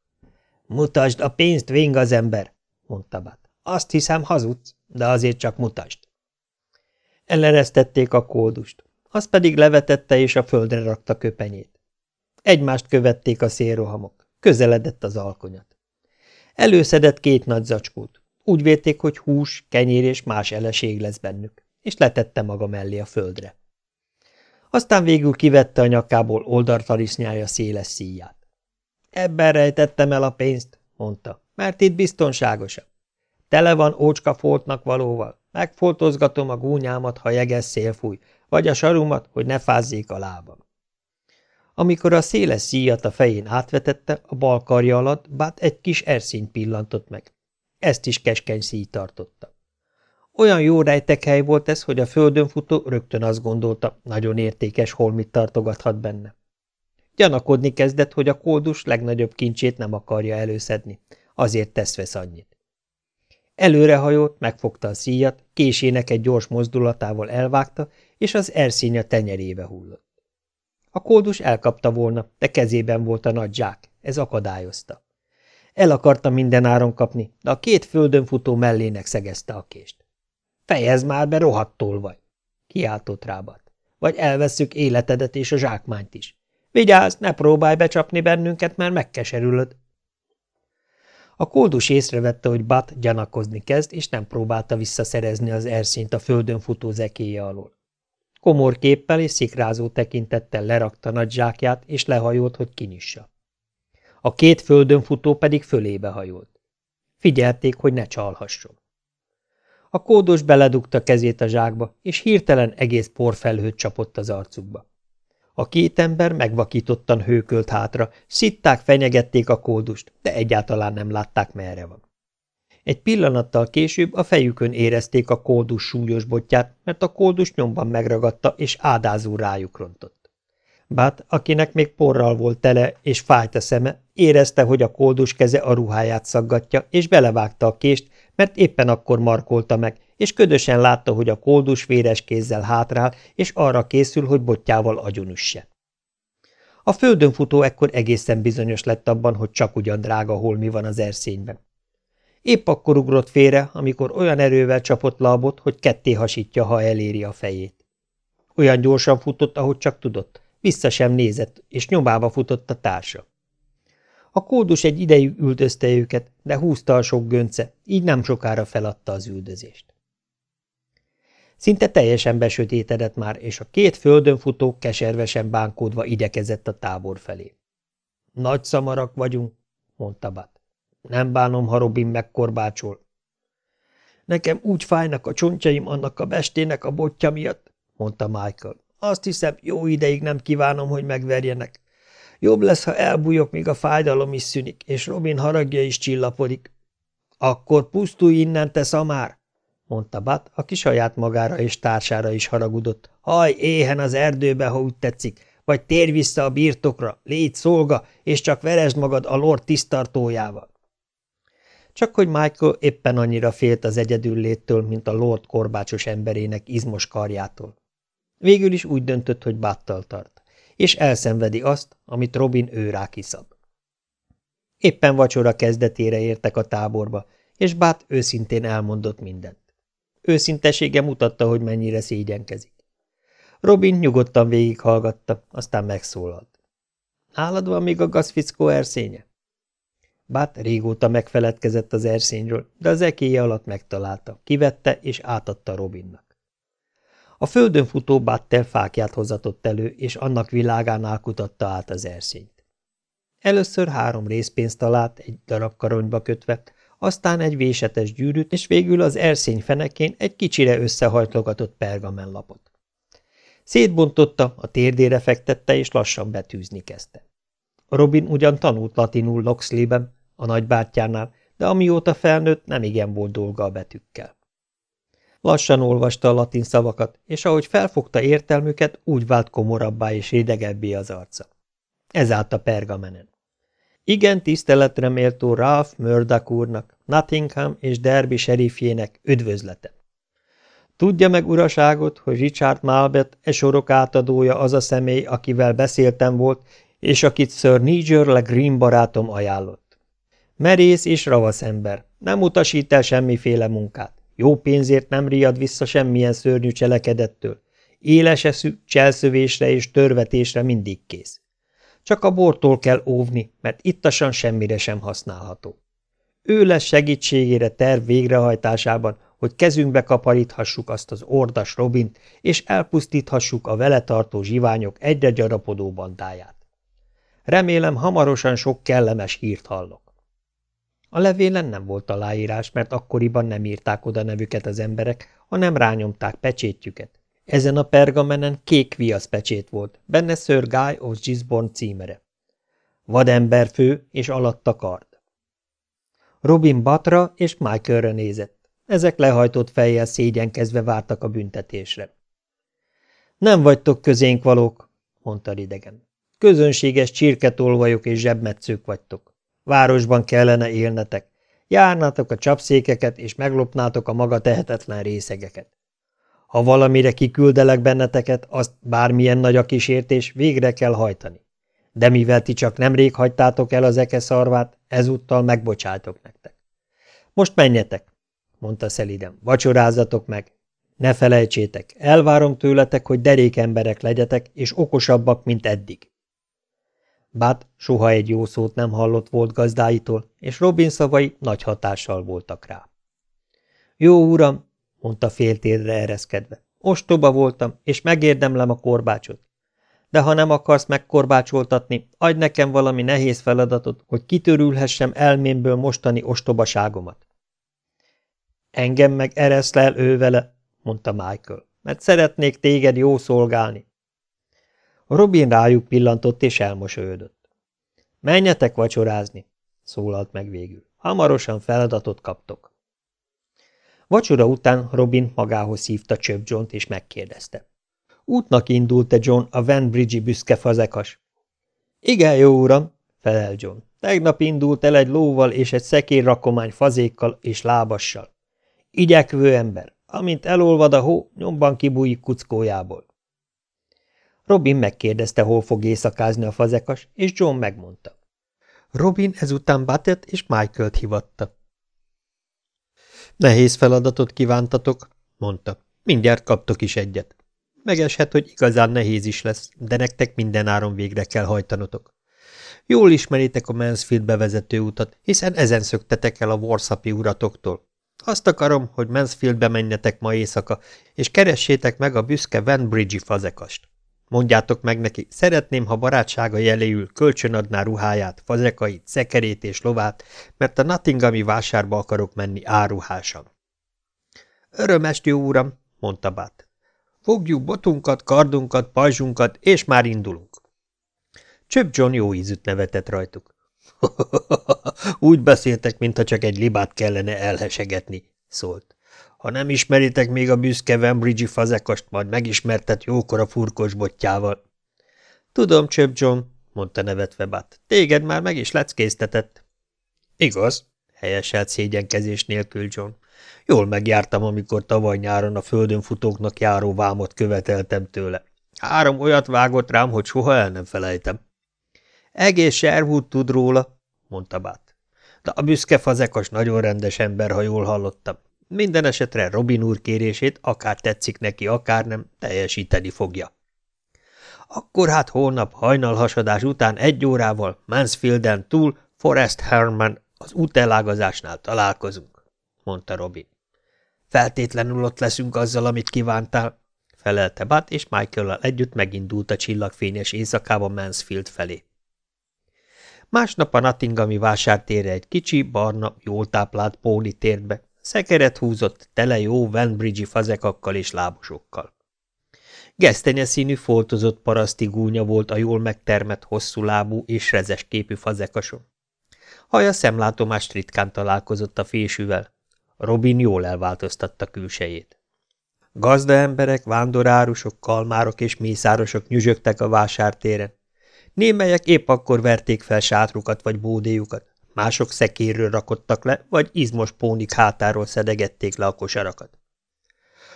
Mutasd a pénzt, véng az ember, mondta Bát. Azt hiszem, hazudsz, de azért csak mutasd. Eleresztették a kódust, az pedig levetette és a földre rakta köpenyét. Egymást követték a szélrohamok, közeledett az alkonyat. Előszedett két nagy zacskót, úgy vélték, hogy hús, kenyér és más eleség lesz bennük, és letette maga mellé a földre. Aztán végül kivette a nyakából oldaltarisznyája széles szíját. Ebben rejtettem el a pénzt, mondta, mert itt biztonságosabb. Tele van ócska foltnak valóval. Megfoltozgatom a gúnyámat, ha jeges szél fúj, vagy a sarumat, hogy ne fázzék a lábam. Amikor a széles szíjat a fején átvetette, a bal karja alatt bát egy kis erszíny pillantott meg. Ezt is keskeny szíj tartotta. Olyan jó rejtekhely volt ez, hogy a földön futó rögtön azt gondolta, nagyon értékes holmit tartogathat benne. Gyanakodni kezdett, hogy a kódus legnagyobb kincsét nem akarja előszedni, azért tesz vesz annyit. Előrehajolt, megfogta a szíjat, késének egy gyors mozdulatával elvágta, és az erszíny a tenyerébe hullott. A kódus elkapta volna, de kezében volt a nagy zsák, ez akadályozta. El akarta minden áron kapni, de a két földön futó mellének szegezte a kést. Fejezd már be, rohadtól vagy! Kiáltott rábat. Vagy elvesszük életedet és a zsákmányt is. Vigyázz, ne próbálj becsapni bennünket, mert megkeserülöd. A koldus észrevette, hogy Bat gyanakozni kezd, és nem próbálta visszaszerezni az erszint a földön futó zekéje alól. Komor képpel és szikrázó tekintettel lerakta nagy zsákját, és lehajolt, hogy kinyissa. A két földön futó pedig fölébe hajolt. Figyelték, hogy ne csalhasson. A kódos beledugta kezét a zsákba, és hirtelen egész porfelhőt csapott az arcukba. A két ember megvakítottan hőkölt hátra, szitták, fenyegették a kódust, de egyáltalán nem látták, merre van. Egy pillanattal később a fejükön érezték a kódus súlyos botját, mert a kódus nyomban megragadta és ádázó rájuk rontott. Bát, akinek még porral volt tele és fájt a szeme, érezte, hogy a kódus keze a ruháját szaggatja, és belevágta a kést, mert éppen akkor markolta meg, és ködösen látta, hogy a koldus véres kézzel hátrál, és arra készül, hogy botjával agyonüsse. A földön futó ekkor egészen bizonyos lett abban, hogy csak ugyan drága holmi van az erszényben. Épp akkor ugrott félre, amikor olyan erővel csapott lábot, hogy ketté hasítja, ha eléri a fejét. Olyan gyorsan futott, ahogy csak tudott, vissza sem nézett, és nyomába futott a társa. A kódus egy ideig üldözte őket, de húzta a sok gönce, így nem sokára feladta az üldözést. Szinte teljesen besötétedett már, és a két földön futó keservesen bánkódva idekezett a tábor felé. Nagy szamarak vagyunk, mondta Bat. Nem bánom, ha Robin megkorbácsol. Nekem úgy fájnak a csontjaim annak a bestének a botja miatt, mondta Michael. Azt hiszem, jó ideig nem kívánom, hogy megverjenek. Jobb lesz, ha elbújok, míg a fájdalom is szűnik, és Robin haragja is csillapodik. Akkor pusztulj innen, te szamár! Mondta Bat, aki saját magára és társára is haragudott. Haj, éhen az erdőbe, ha úgy tetszik, vagy térj vissza a birtokra, légy szolga, és csak veresd magad a lord tisztartójával. Csak hogy Michael éppen annyira félt az léttől, mint a lord korbácsos emberének izmos karjától. Végül is úgy döntött, hogy Battal tart, és elszenvedi azt, amit Robin ő rá kiszab. Éppen vacsora kezdetére értek a táborba, és Bát őszintén elmondott mindent. Őszintesége mutatta, hogy mennyire szégyenkezik. Robin nyugodtan végighallgatta, aztán megszólalt. Nálad van még a gazfickó erszénye? Bát régóta megfeledkezett az erszényről, de az ekéje alatt megtalálta, kivette és átadta Robinnak. A földön futó Battel fákját hozatott elő, és annak világánál kutatta át az erszényt. Először három részpénzt talált, egy darab karonyba kötve, aztán egy vésetes gyűrűt, és végül az erszény fenekén egy kicsire összehajtlogatott pergamenlapot. Szétbontotta, a térdére fektette, és lassan betűzni kezdte. Robin ugyan tanult latinul Loxley-ben, a nagybátyjánál, de amióta felnőtt, nem igen volt dolga a betűkkel. Lassan olvasta a latin szavakat, és ahogy felfogta értelmüket, úgy vált komorabbá és rédegebbé az arca. Ez állt a pergamenen. Igen tiszteletre méltó Ralph Murdoch úrnak, Nottingham és Derby serifjének üdvözlete. Tudja meg, uraságot, hogy Richard Malbet e sorok átadója az a személy, akivel beszéltem volt, és akit Sir Niger le Green barátom ajánlott. Merész és ravasz ember, nem utasít el semmiféle munkát, jó pénzért nem riad vissza semmilyen szörnyű cselekedettől, éles eszű, cselszövésre és törvetésre mindig kész. Csak a bortól kell óvni, mert ittasan semmire sem használható. Ő lesz segítségére terv végrehajtásában, hogy kezünkbe kaparíthassuk azt az ordas Robint, és elpusztíthassuk a vele tartó zsiványok egyre gyarapodó bandáját. Remélem, hamarosan sok kellemes hírt hallok. A levélen nem volt aláírás, mert akkoriban nem írták oda nevüket az emberek, hanem rányomták pecsétjüket. Ezen a pergamenen kék viasz pecsét volt, benne Sir Guy of Gisborne címere. Vadember fő és alatta kard. Robin Batra és Michaelre nézett. Ezek lehajtott fejjel szégyenkezve vártak a büntetésre. Nem vagytok közénk valók, mondta ridegen. Közönséges csirketolvajok és zsebmetszők vagytok. Városban kellene élnetek. Járnátok a csapszékeket, és meglopnátok a maga tehetetlen részegeket. Ha valamire kiküldelek benneteket, azt bármilyen nagy a kísértés, végre kell hajtani. De mivel ti csak nemrég hagytátok el az eke szarvát, ezúttal megbocsátok nektek. Most menjetek, mondta szeliden, vacsorázatok meg. Ne felejtsétek, elvárom tőletek, hogy derék emberek legyetek, és okosabbak, mint eddig. Bát soha egy jó szót nem hallott volt gazdáitól, és Robin szavai nagy hatással voltak rá. Jó uram, mondta féltérre ereszkedve. Ostoba voltam, és megérdemlem a korbácsot. De ha nem akarsz megkorbácsoltatni, adj nekem valami nehéz feladatot, hogy kitörülhessem elmémből mostani ostobaságomat. Engem meg ereszlel ő vele, mondta Michael, mert szeretnék téged jó szolgálni. Robin rájuk pillantott és elmosolyodott. Menjetek vacsorázni, szólalt meg végül. Hamarosan feladatot kaptok. Vacsora után Robin magához hívta Csöp John-t, és megkérdezte. Útnak indult-e John a Van Bridge-i büszke fazekas? Igen, jó uram, felel John. Tegnap indult el egy lóval és egy szekér rakomány fazékkal és lábassal. Igyekvő ember, amint elolvad a hó, nyomban kibújik kuckójából. Robin megkérdezte, hol fog éjszakázni a fazekas, és John megmondta. Robin ezután Batet és Michael-t hivatta. Nehéz feladatot kívántatok, mondta. Mindjárt kaptok is egyet. Megeshet, hogy igazán nehéz is lesz, de nektek minden áron végre kell hajtanotok. Jól ismeritek a Mansfield bevezető utat, hiszen ezen szöktetek el a Warszapi uratoktól. Azt akarom, hogy Mansfieldbe menjetek ma éjszaka, és keressétek meg a büszke Van Bridge-i fazekast. Mondjátok meg neki, szeretném, ha barátsága jeléül kölcsönadná ruháját, fazekait, szekerét és lovát, mert a Nottinghami vásárba akarok menni áruhásan. Örömest, jó uram, mondta Bát. Fogjuk botunkat, kardunkat, pajzsunkat, és már indulunk. Csöp John jó ízűt nevetett rajtuk. Úgy beszéltek, mintha csak egy libát kellene elhesegetni, szólt. Ha nem ismeritek még a büszke Wembridge-i fazekast, majd megismertet jókora furkos botjával. Tudom, Csöp John, mondta nevetve Bat. Téged már meg is leckéztetett. Igaz, helyeselt szégyenkezés nélkül John. Jól megjártam, amikor tavaly nyáron a földön futóknak járó vámot követeltem tőle. Három olyat vágott rám, hogy soha el nem felejtem. Egész Sherwood tud róla, mondta Bát. De a büszke fazekas nagyon rendes ember, ha jól hallottam. Minden esetre Robin úr kérését, akár tetszik neki, akár nem, teljesíteni fogja. Akkor hát holnap hajnalhasadás után egy órával Mansfielden túl Forest Herman az útellágazásnál találkozunk, mondta Robin. Feltétlenül ott leszünk azzal, amit kívántál, felelte Bat, és michael együtt megindult a csillagfényes éjszakába Mansfield felé. Másnap a Nottinghami vásártérre egy kicsi, barna, jól táplált póni tért be, szekeret húzott, tele jó Vanbridge-i fazekakkal és lábosokkal. Gesztenye színű foltozott paraszti gúnya volt a jól megtermett, hosszú lábú és rezes képű fazekason. Haja szemlátomást ritkán találkozott a fésűvel. Robin jól elváltoztatta külsejét. Gazda emberek, vándorárusok, kalmárok és mészárosok nyüzsögtek a vásártéren. Némelyek épp akkor verték fel sátrukat vagy bódéjukat, mások szekérről rakottak le, vagy izmos pónik hátáról szedegették le a kosarakat.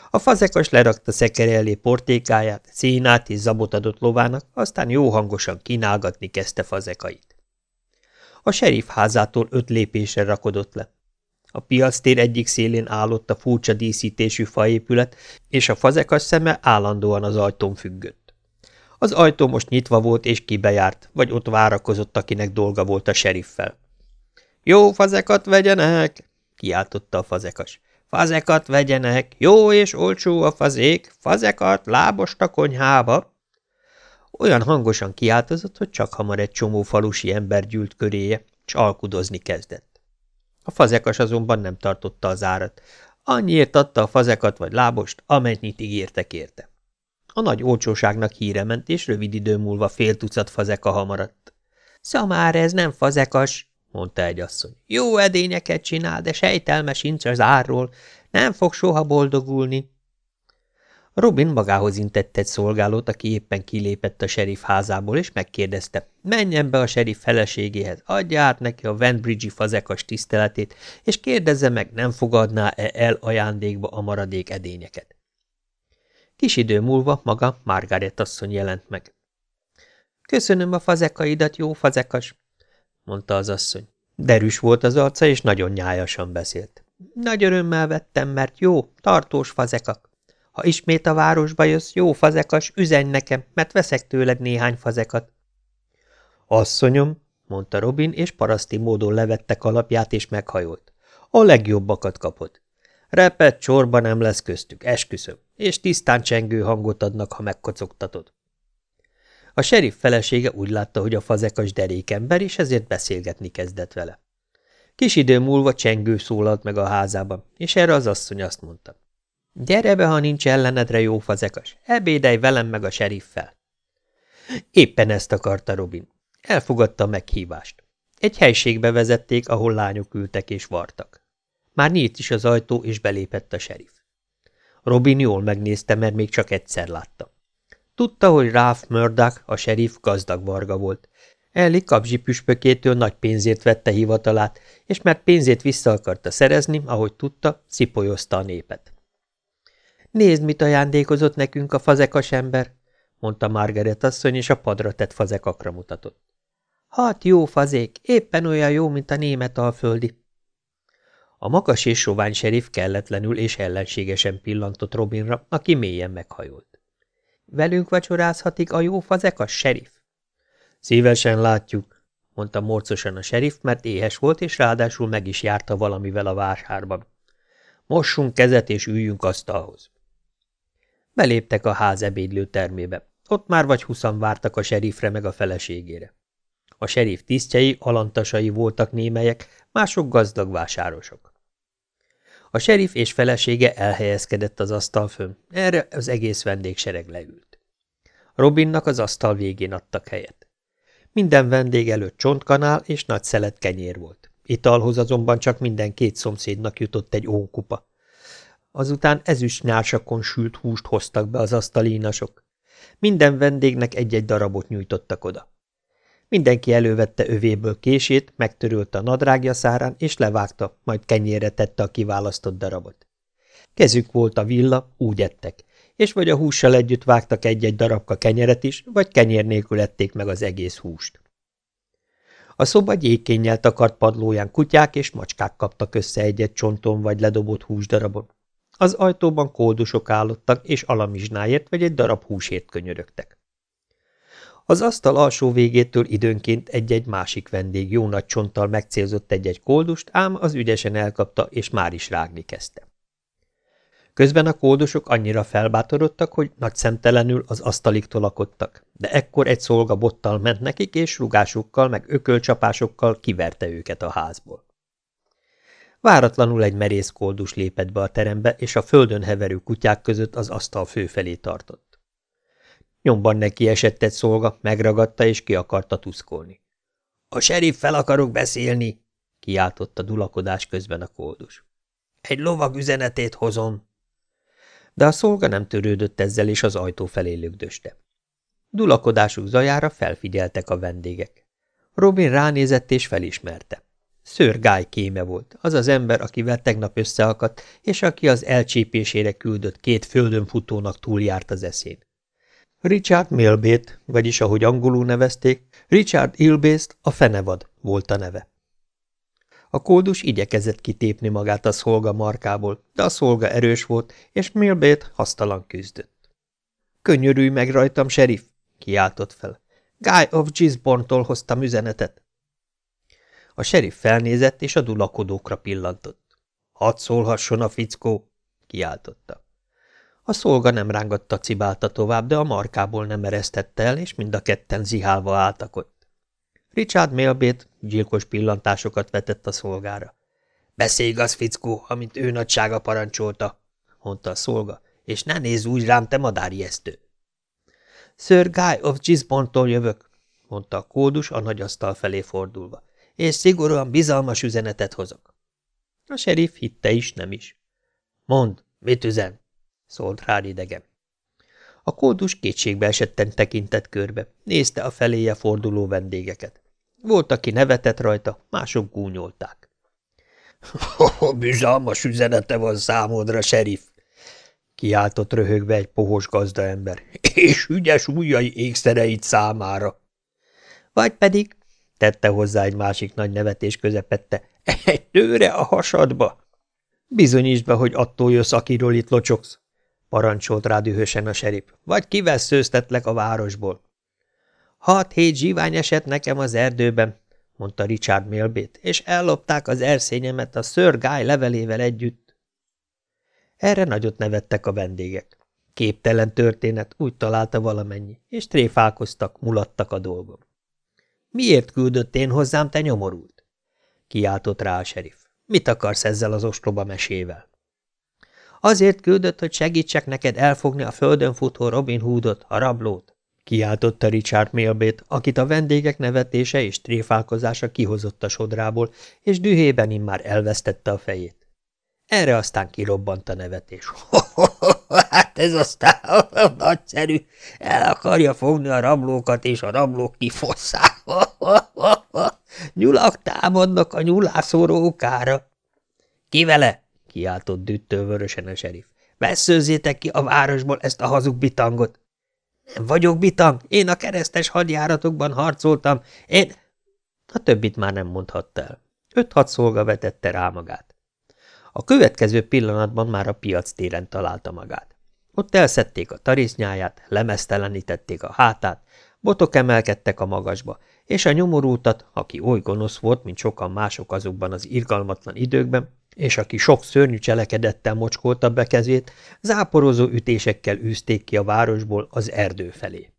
A fazekas lerakta szekere elé portékáját, színát és zabot adott lovának, aztán jó hangosan kínálgatni kezdte fazekait. A serif házától öt lépésre rakodott le. A piactér egyik szélén állott a furcsa díszítésű faépület, és a fazekas szeme állandóan az ajtón függött. Az ajtó most nyitva volt és kibejárt, vagy ott várakozott, akinek dolga volt a seriffel. – Jó fazekat vegyenek! – kiáltotta a fazekas. – Fazekat vegyenek! Jó és olcsó a fazék! Fazekat lábost a konyhába! Olyan hangosan kiáltozott, hogy csak hamar egy csomó falusi ember gyűlt köréje, s alkudozni kezdett. A fazekas azonban nem tartotta az árat. Annyiért adta a fazekat vagy lábost, amennyit ígértek érte. A nagy olcsóságnak híre ment, és rövid idő múlva fél tucat fazeka hamaradt. – Szamár, ez nem fazekas! – mondta egy asszony. – Jó edényeket csinál, de sejtelme sincs az árról. Nem fog soha boldogulni. Robin magához intett egy szolgálót, aki éppen kilépett a serif házából, és megkérdezte, menjen be a serif feleségéhez, adja át neki a Vanbridge-i fazekas tiszteletét, és kérdezze meg, nem fogadná-e el ajándékba a maradék edényeket. Kis idő múlva maga Margaret asszony jelent meg. Köszönöm a fazekaidat, jó fazekas, mondta az asszony. Derűs volt az arca, és nagyon nyájasan beszélt. Nagy örömmel vettem, mert jó, tartós fazekak. Ha ismét a városba jössz, jó fazekas, üzenj nekem, mert veszek tőled néhány fazekat. Asszonyom, mondta Robin, és paraszti módon levette kalapját, és meghajolt. A legjobbakat kapod. Repet csorba nem lesz köztük, esküszöm, és tisztán csengő hangot adnak, ha megkocogtatod. A serif felesége úgy látta, hogy a fazekas derékember, és ezért beszélgetni kezdett vele. Kis idő múlva csengő szólalt meg a házában, és erre az asszony azt mondta. Gyere be, ha nincs ellenedre jó fazekas. Ebédelj velem meg a seriffel. Éppen ezt akarta Robin. Elfogadta a meghívást. Egy helységbe vezették, ahol lányok ültek és vartak. Már nyílt is az ajtó, és belépett a serif. Robin jól megnézte, mert még csak egyszer látta. Tudta, hogy Ralph Murdoch, a serif gazdag varga volt. Ellie kapzsi püspökétől nagy pénzért vette hivatalát, és mert pénzét vissza akarta szerezni, ahogy tudta, szipolyozta a népet. Nézd, mit ajándékozott nekünk a fazekas ember, mondta Margaret asszony, és a padra tett fazekakra mutatott. Hát jó fazék, éppen olyan jó, mint a német alföldi. A magas és sovány serif kelletlenül és ellenségesen pillantott Robinra, aki mélyen meghajolt. Velünk vacsorázhatik a jó fazekas, serif? Szívesen látjuk, mondta morcosan a serif, mert éhes volt, és ráadásul meg is járta valamivel a vásárban. Mossunk kezet, és üljünk asztalhoz. Beléptek a ház ebédlő termébe. Ott már vagy huszan vártak a serifre meg a feleségére. A serif tisztjei, alantasai voltak némelyek, mások gazdag vásárosok. A serif és felesége elhelyezkedett az asztal fönn, erre az egész vendégsereg leült. Robinnak az asztal végén adtak helyet. Minden vendég előtt csontkanál és nagy szelet kenyér volt. Italhoz azonban csak minden két szomszédnak jutott egy ónkupa. Azután ezüst nyársakon sült húst hoztak be az asztalínasok. Minden vendégnek egy-egy darabot nyújtottak oda. Mindenki elővette övéből kését, megtörölte a nadrágja szárán, és levágta, majd kenyérre tette a kiválasztott darabot. Kezük volt a villa, úgy ettek, és vagy a hússal együtt vágtak egy-egy darabka kenyeret is, vagy kenyér nélkül ették meg az egész húst. A szoba gyékénnyel takart padlóján kutyák és macskák kaptak össze egy-egy csonton vagy ledobott húsdarabon. Az ajtóban kódusok állottak, és alamizsnáért vagy egy darab húsért könyörögtek. Az asztal alsó végétől időnként egy-egy másik vendég jó nagy csonttal megcélzott egy-egy koldust, ám az ügyesen elkapta, és már is rágni kezdte. Közben a kódosok annyira felbátorodtak, hogy nagy szemtelenül az asztalig tolakodtak, de ekkor egy szolga bottal ment nekik, és rugásukkal meg ökölcsapásokkal kiverte őket a házból. Váratlanul egy merész koldus lépett be a terembe, és a földön heverő kutyák között az asztal főfelé tartott. Nyomban neki esett egy szolga, megragadta és ki akarta tuszkolni. – A serif fel akarok beszélni! – kiáltotta dulakodás közben a koldus. – Egy lovag üzenetét hozom! De a szolga nem törődött ezzel, és az ajtó felé lögdöste. Dulakodásuk zajára felfigyeltek a vendégek. Robin ránézett és felismerte. Guy kéme volt, az az ember, akivel tegnap összeakadt, és aki az elcsépésére küldött két földön futónak túljárt az eszén. Richard Milbét, vagyis ahogy angolul nevezték, Richard Ilbészt a fenevad volt a neve. A kódus igyekezett kitépni magát a szolga markából, de a szolga erős volt, és Milbét hasztalan küzdött. – Könyörülj meg rajtam, serif! – kiáltott fel. – Guy of Gisborne-tól hoztam üzenetet. A serif felnézett, és a dulakodókra pillantott. – Hadd szólhasson a fickó! – kiáltotta. A szolga nem rángatta cibálta tovább, de a markából nem eresztette el, és mind a ketten zihálva álltak ott. Richard Mélbét gyilkos pillantásokat vetett a szolgára. – Beszélj igaz, fickó, amint ő nagysága parancsolta – mondta a szolga, – és ne nézz úgy rám, te madárjesztő! – Sir Guy of Gisborne-tól jövök – mondta a kódus a nagy asztal felé fordulva és szigorúan bizalmas üzenetet hozok. A serif hitte is, nem is. Mond, mit üzen? Szólt rá idegen. A kódus kétségbe esetten tekintett körbe, nézte a feléje forduló vendégeket. Volt, aki nevetett rajta, mások gúnyolták. – Bizalmas üzenete van számodra, serif! – kiáltott röhögve egy pohos gazdaember. – És ügyes ujjai ékszereit számára! – Vagy pedig tette hozzá egy másik nagy nevetés közepette. Egy tőre a hasadba! Bizonyítsd be, hogy attól jössz, akiről itt locsogsz, parancsolt rá dühösen a serip. Vagy kiveszőztetlek a városból. Hat-hét zsivány esett nekem az erdőben, mondta Richard Milbét, és ellopták az erszényemet a Sir Guy levelével együtt. Erre nagyot nevettek a vendégek. Képtelen történet, úgy találta valamennyi, és tréfálkoztak, mulattak a dolgom. Miért küldött én hozzám, te nyomorult? Kiáltott rá a serif. Mit akarsz ezzel az ostoba mesével? Azért küldött, hogy segítsek neked elfogni a földön futó Robin Hoodot, a rablót, kiáltotta Richard Milbét, akit a vendégek nevetése és tréfálkozása kihozott a sodrából, és dühében immár elvesztette a fejét. Erre aztán kirobbant a nevetés. hát ez aztán nagyszerű. El akarja fogni a rablókat, és a rablók kifosszák. Nyulak támadnak a nyulászóró okára. Ki vele? Kiáltott düttől vörösen a serif. Vesszőzzétek ki a városból ezt a hazug bitangot. Nem vagyok bitang, én a keresztes hadjáratokban harcoltam, én... A többit már nem mondhatta el. Öt-hat szolga vetette rá magát. A következő pillanatban már a piac téren találta magát. Ott elszedték a tarisznyáját, lemesztelenítették a hátát, botok emelkedtek a magasba, és a nyomorultat, aki oly gonosz volt, mint sokan mások azokban az irgalmatlan időkben, és aki sok szörnyű cselekedettel mocskolta be kezét, záporozó ütésekkel űzték ki a városból az erdő felé.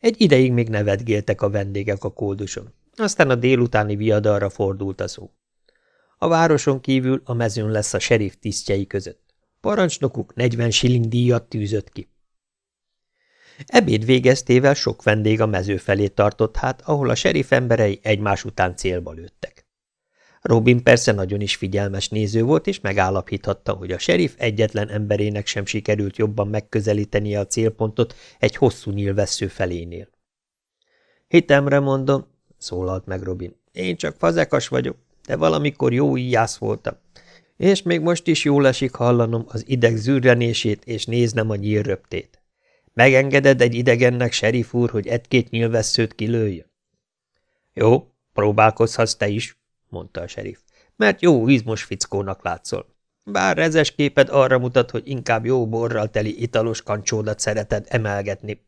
Egy ideig még nevetgéltek a vendégek a kóduson, aztán a délutáni viadalra fordult a szó. A városon kívül a mezőn lesz a serif tisztjei között. Parancsnokuk 40 shilling díjat tűzött ki. Ebéd végeztével sok vendég a mező felé tartott hát, ahol a serif emberei egymás után célba lőttek. Robin persze nagyon is figyelmes néző volt, és megállapíthatta, hogy a serif egyetlen emberének sem sikerült jobban megközelítenie a célpontot egy hosszú nyílvessző felénél. Hitemre mondom, szólalt meg Robin, én csak fazekas vagyok, de valamikor jó íjász voltam, és még most is jól esik hallanom az ideg zürrenését és néznem a nyílröptét. Megengeded egy idegennek, serif úr, hogy egy-két nyílvesszőt kilőjön? Jó, próbálkozhatsz te is, mondta a serif, mert jó izmos fickónak látszol. Bár rezes képed arra mutat, hogy inkább jó borral teli italos kancsódat szereted emelgetni.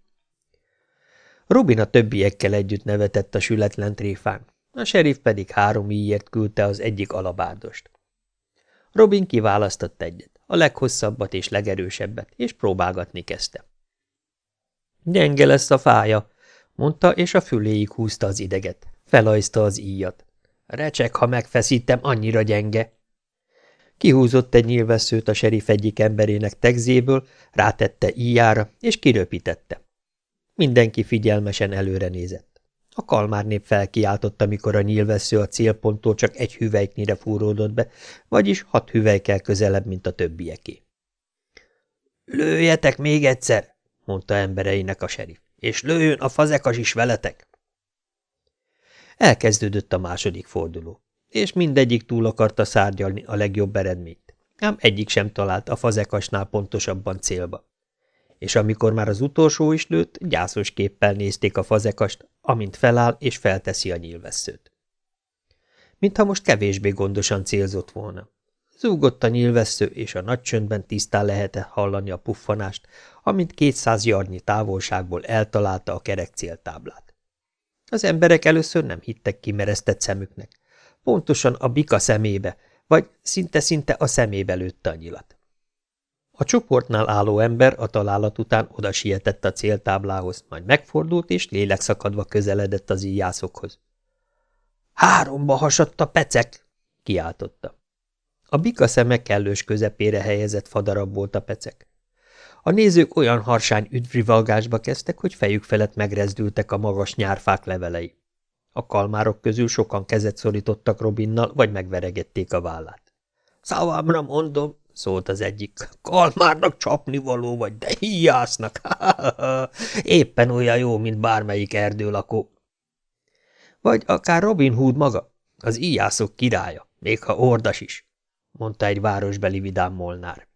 Robin a többiekkel együtt nevetett a sületlen tréfán, a serif pedig három íjért küldte az egyik alabárdost. Robin kiválasztott egyet, a leghosszabbat és legerősebbet, és próbálgatni kezdte. Gyenge lesz a fája, mondta, és a füléig húzta az ideget. Felajzta az íjat. Recsek, ha megfeszítem, annyira gyenge. Kihúzott egy nyilvesszőt a serif egyik emberének tegzéből, rátette íjára, és kiröpítette. Mindenki figyelmesen előre nézett. A kalmár nép felkiáltott, amikor a nyílvessző a célponttól csak egy hüvelyknyire fúródott be, vagyis hat hüvelykkel közelebb, mint a többieké. – Lőjetek még egyszer! – mondta embereinek a serif. – És lőjön a fazekas is veletek! Elkezdődött a második forduló, és mindegyik túl akarta szárgyalni a legjobb eredményt, ám egyik sem talált a fazekasnál pontosabban célba. És amikor már az utolsó is lőtt, gyászos képpel nézték a fazekast, amint feláll és felteszi a nyílvesszőt. Mintha most kevésbé gondosan célzott volna. Zúgott a nyílvessző, és a nagy csöndben tisztán lehetett hallani a puffanást, amint kétszáz jarnyi távolságból eltalálta a kerek céltáblát. Az emberek először nem hittek kimeresztett szemüknek. Pontosan a bika szemébe, vagy szinte-szinte a szemébe lőtte a nyilat. A csoportnál álló ember a találat után oda sietett a céltáblához, majd megfordult és lélekszakadva közeledett az íjászokhoz. – Háromba hasadt a pecek! – kiáltotta. A bika szeme kellős közepére helyezett fadarab volt a pecek. A nézők olyan harsány üdvrivalgásba kezdtek, hogy fejük felett megrezdültek a magas nyárfák levelei. A kalmárok közül sokan kezet szorítottak Robinnal, vagy megveregették a vállát. – Szavamra mondom, szólt az egyik, kalmárnak csapni való vagy, de hiásznak, éppen olyan jó, mint bármelyik erdőlakó. Vagy akár Robin Hood maga, az íjászok királya, még ha ordas is, mondta egy városbeli vidám molnár.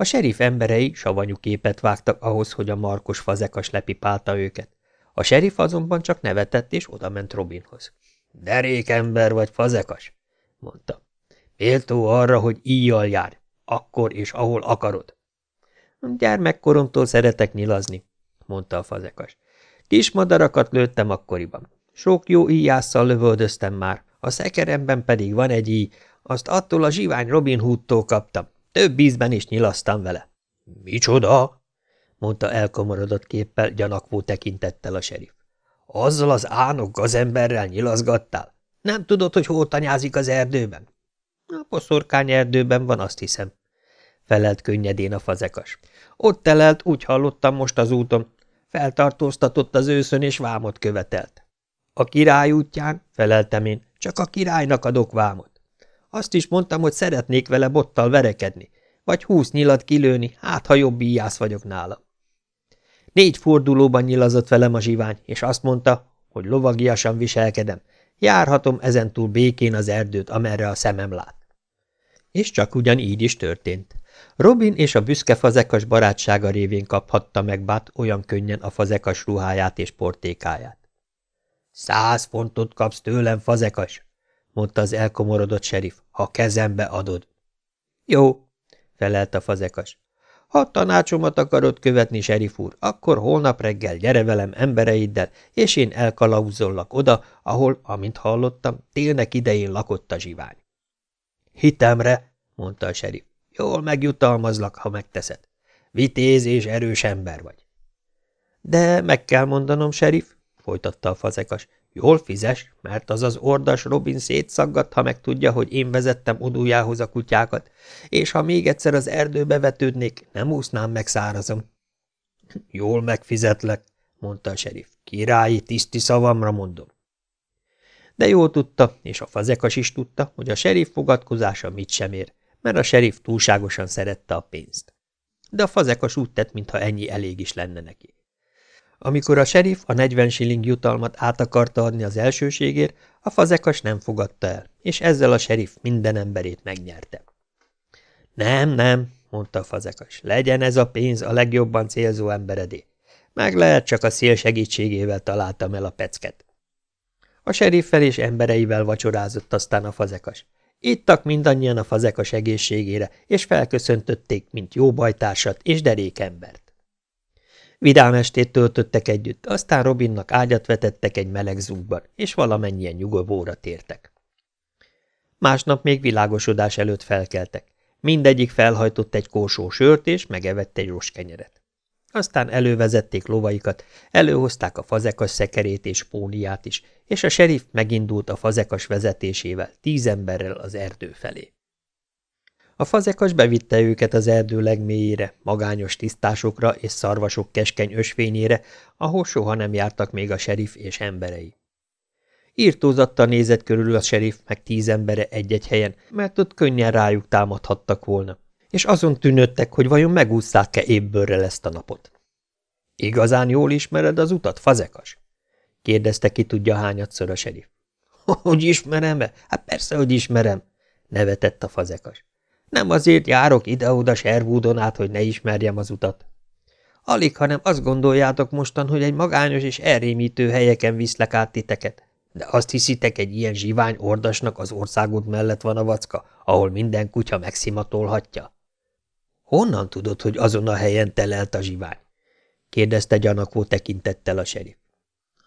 A serif emberei savanyú képet vágtak ahhoz, hogy a markos fazekas lepipálta őket. A serif azonban csak nevetett, és odament Robinhoz. – Derék ember vagy fazekas? – mondta. – Méltó arra, hogy íjjal jár, akkor és ahol akarod. – Gyermekkoromtól szeretek nyilazni – mondta a fazekas. – Kis madarakat lőttem akkoriban. Sok jó íjásszal lövöldöztem már, a szekeremben pedig van egy íj, azt attól a zsivány Robin Hoodtól kaptam. Több ízben is nyilasztam vele. – Micsoda? – mondta elkomorodott képpel, gyanakvó tekintettel a serif. – Azzal az ánok gazemberrel nyilazgattál? Nem tudod, hogy hol tanyázik az erdőben? – A poszorkány erdőben van, azt hiszem – felelt könnyedén a fazekas. – Ott telelt, úgy hallottam most az úton. Feltartóztatott az őszön, és vámot követelt. – A király útján – feleltem én – csak a királynak adok vámot. Azt is mondtam, hogy szeretnék vele bottal verekedni, vagy húsz nyilat kilőni, hát ha jobb íjász vagyok nála. Négy fordulóban nyilazott velem a zsivány, és azt mondta, hogy lovagiasan viselkedem, járhatom ezentúl békén az erdőt, amerre a szemem lát. És csak ugyan így is történt. Robin és a büszke fazekas barátsága révén kaphatta meg Bát olyan könnyen a fazekas ruháját és portékáját. Száz fontot kapsz tőlem, fazekas, mondta az elkomorodott serif, ha kezembe adod. Jó, felelt a fazekas. Ha tanácsomat akarod követni, serif úr, akkor holnap reggel gyere velem embereiddel, és én elkalauzollak oda, ahol, amint hallottam, télnek idején lakott a zsivány. Hitemre, mondta a serif. Jól megjutalmazlak, ha megteszed. Vitéz és erős ember vagy. De meg kell mondanom, serif, folytatta a fazekas, Jól fizes, mert az az ordas Robin szétszaggat, ha meg tudja, hogy én vezettem odújához a kutyákat, és ha még egyszer az erdőbe vetődnék, nem úsznám meg szárazom. Jól megfizetlek, mondta a serif. Királyi tiszti szavamra mondom. De jól tudta, és a fazekas is tudta, hogy a serif fogadkozása mit sem ér, mert a serif túlságosan szerette a pénzt. De a fazekas úgy tett, mintha ennyi elég is lenne neki. Amikor a serif a 40 shilling jutalmat át akarta adni az elsőségért, a fazekas nem fogadta el, és ezzel a serif minden emberét megnyerte. Nem, nem, mondta a fazekas, legyen ez a pénz a legjobban célzó emberedé. Meg lehet csak a szél segítségével találtam el a pecket. A seriffel és embereivel vacsorázott aztán a fazekas. Ittak mindannyian a fazekas egészségére, és felköszöntötték, mint jó bajtársat és derékembert. Vidám estét töltöttek együtt, aztán Robinnak ágyat vetettek egy meleg zúgban, és valamennyien nyugovóra tértek. Másnap még világosodás előtt felkeltek. Mindegyik felhajtott egy korsó sört, és megevett egy roskenyeret. Aztán elővezették lovaikat, előhozták a fazekas szekerét és póniát is, és a serif megindult a fazekas vezetésével, tíz emberrel az erdő felé. A fazekas bevitte őket az erdő legmélyére, magányos tisztásokra és szarvasok keskeny ösvényére, ahol soha nem jártak még a serif és emberei. Írtózattal nézett körül a serif meg tíz embere egy-egy helyen, mert ott könnyen rájuk támadhattak volna, és azon tűnődtek, hogy vajon megúszszák-e ébbőrrel ezt a napot. – Igazán jól ismered az utat, fazekas? – kérdezte ki tudja hányadszor a serif. – Hogy ismerem-e? Hát persze, hogy ismerem – nevetett a fazekas. – Nem azért járok ide-oda Sherwoodon át, hogy ne ismerjem az utat. Alig, hanem azt gondoljátok mostan, hogy egy magányos és elrémítő helyeken viszlek át titeket. De azt hiszitek, egy ilyen zsivány ordasnak az országod mellett van a vacka, ahol minden kutya megszimatolhatja? Honnan tudod, hogy azon a helyen telelt a zsivány? kérdezte gyanakvó tekintettel a serif.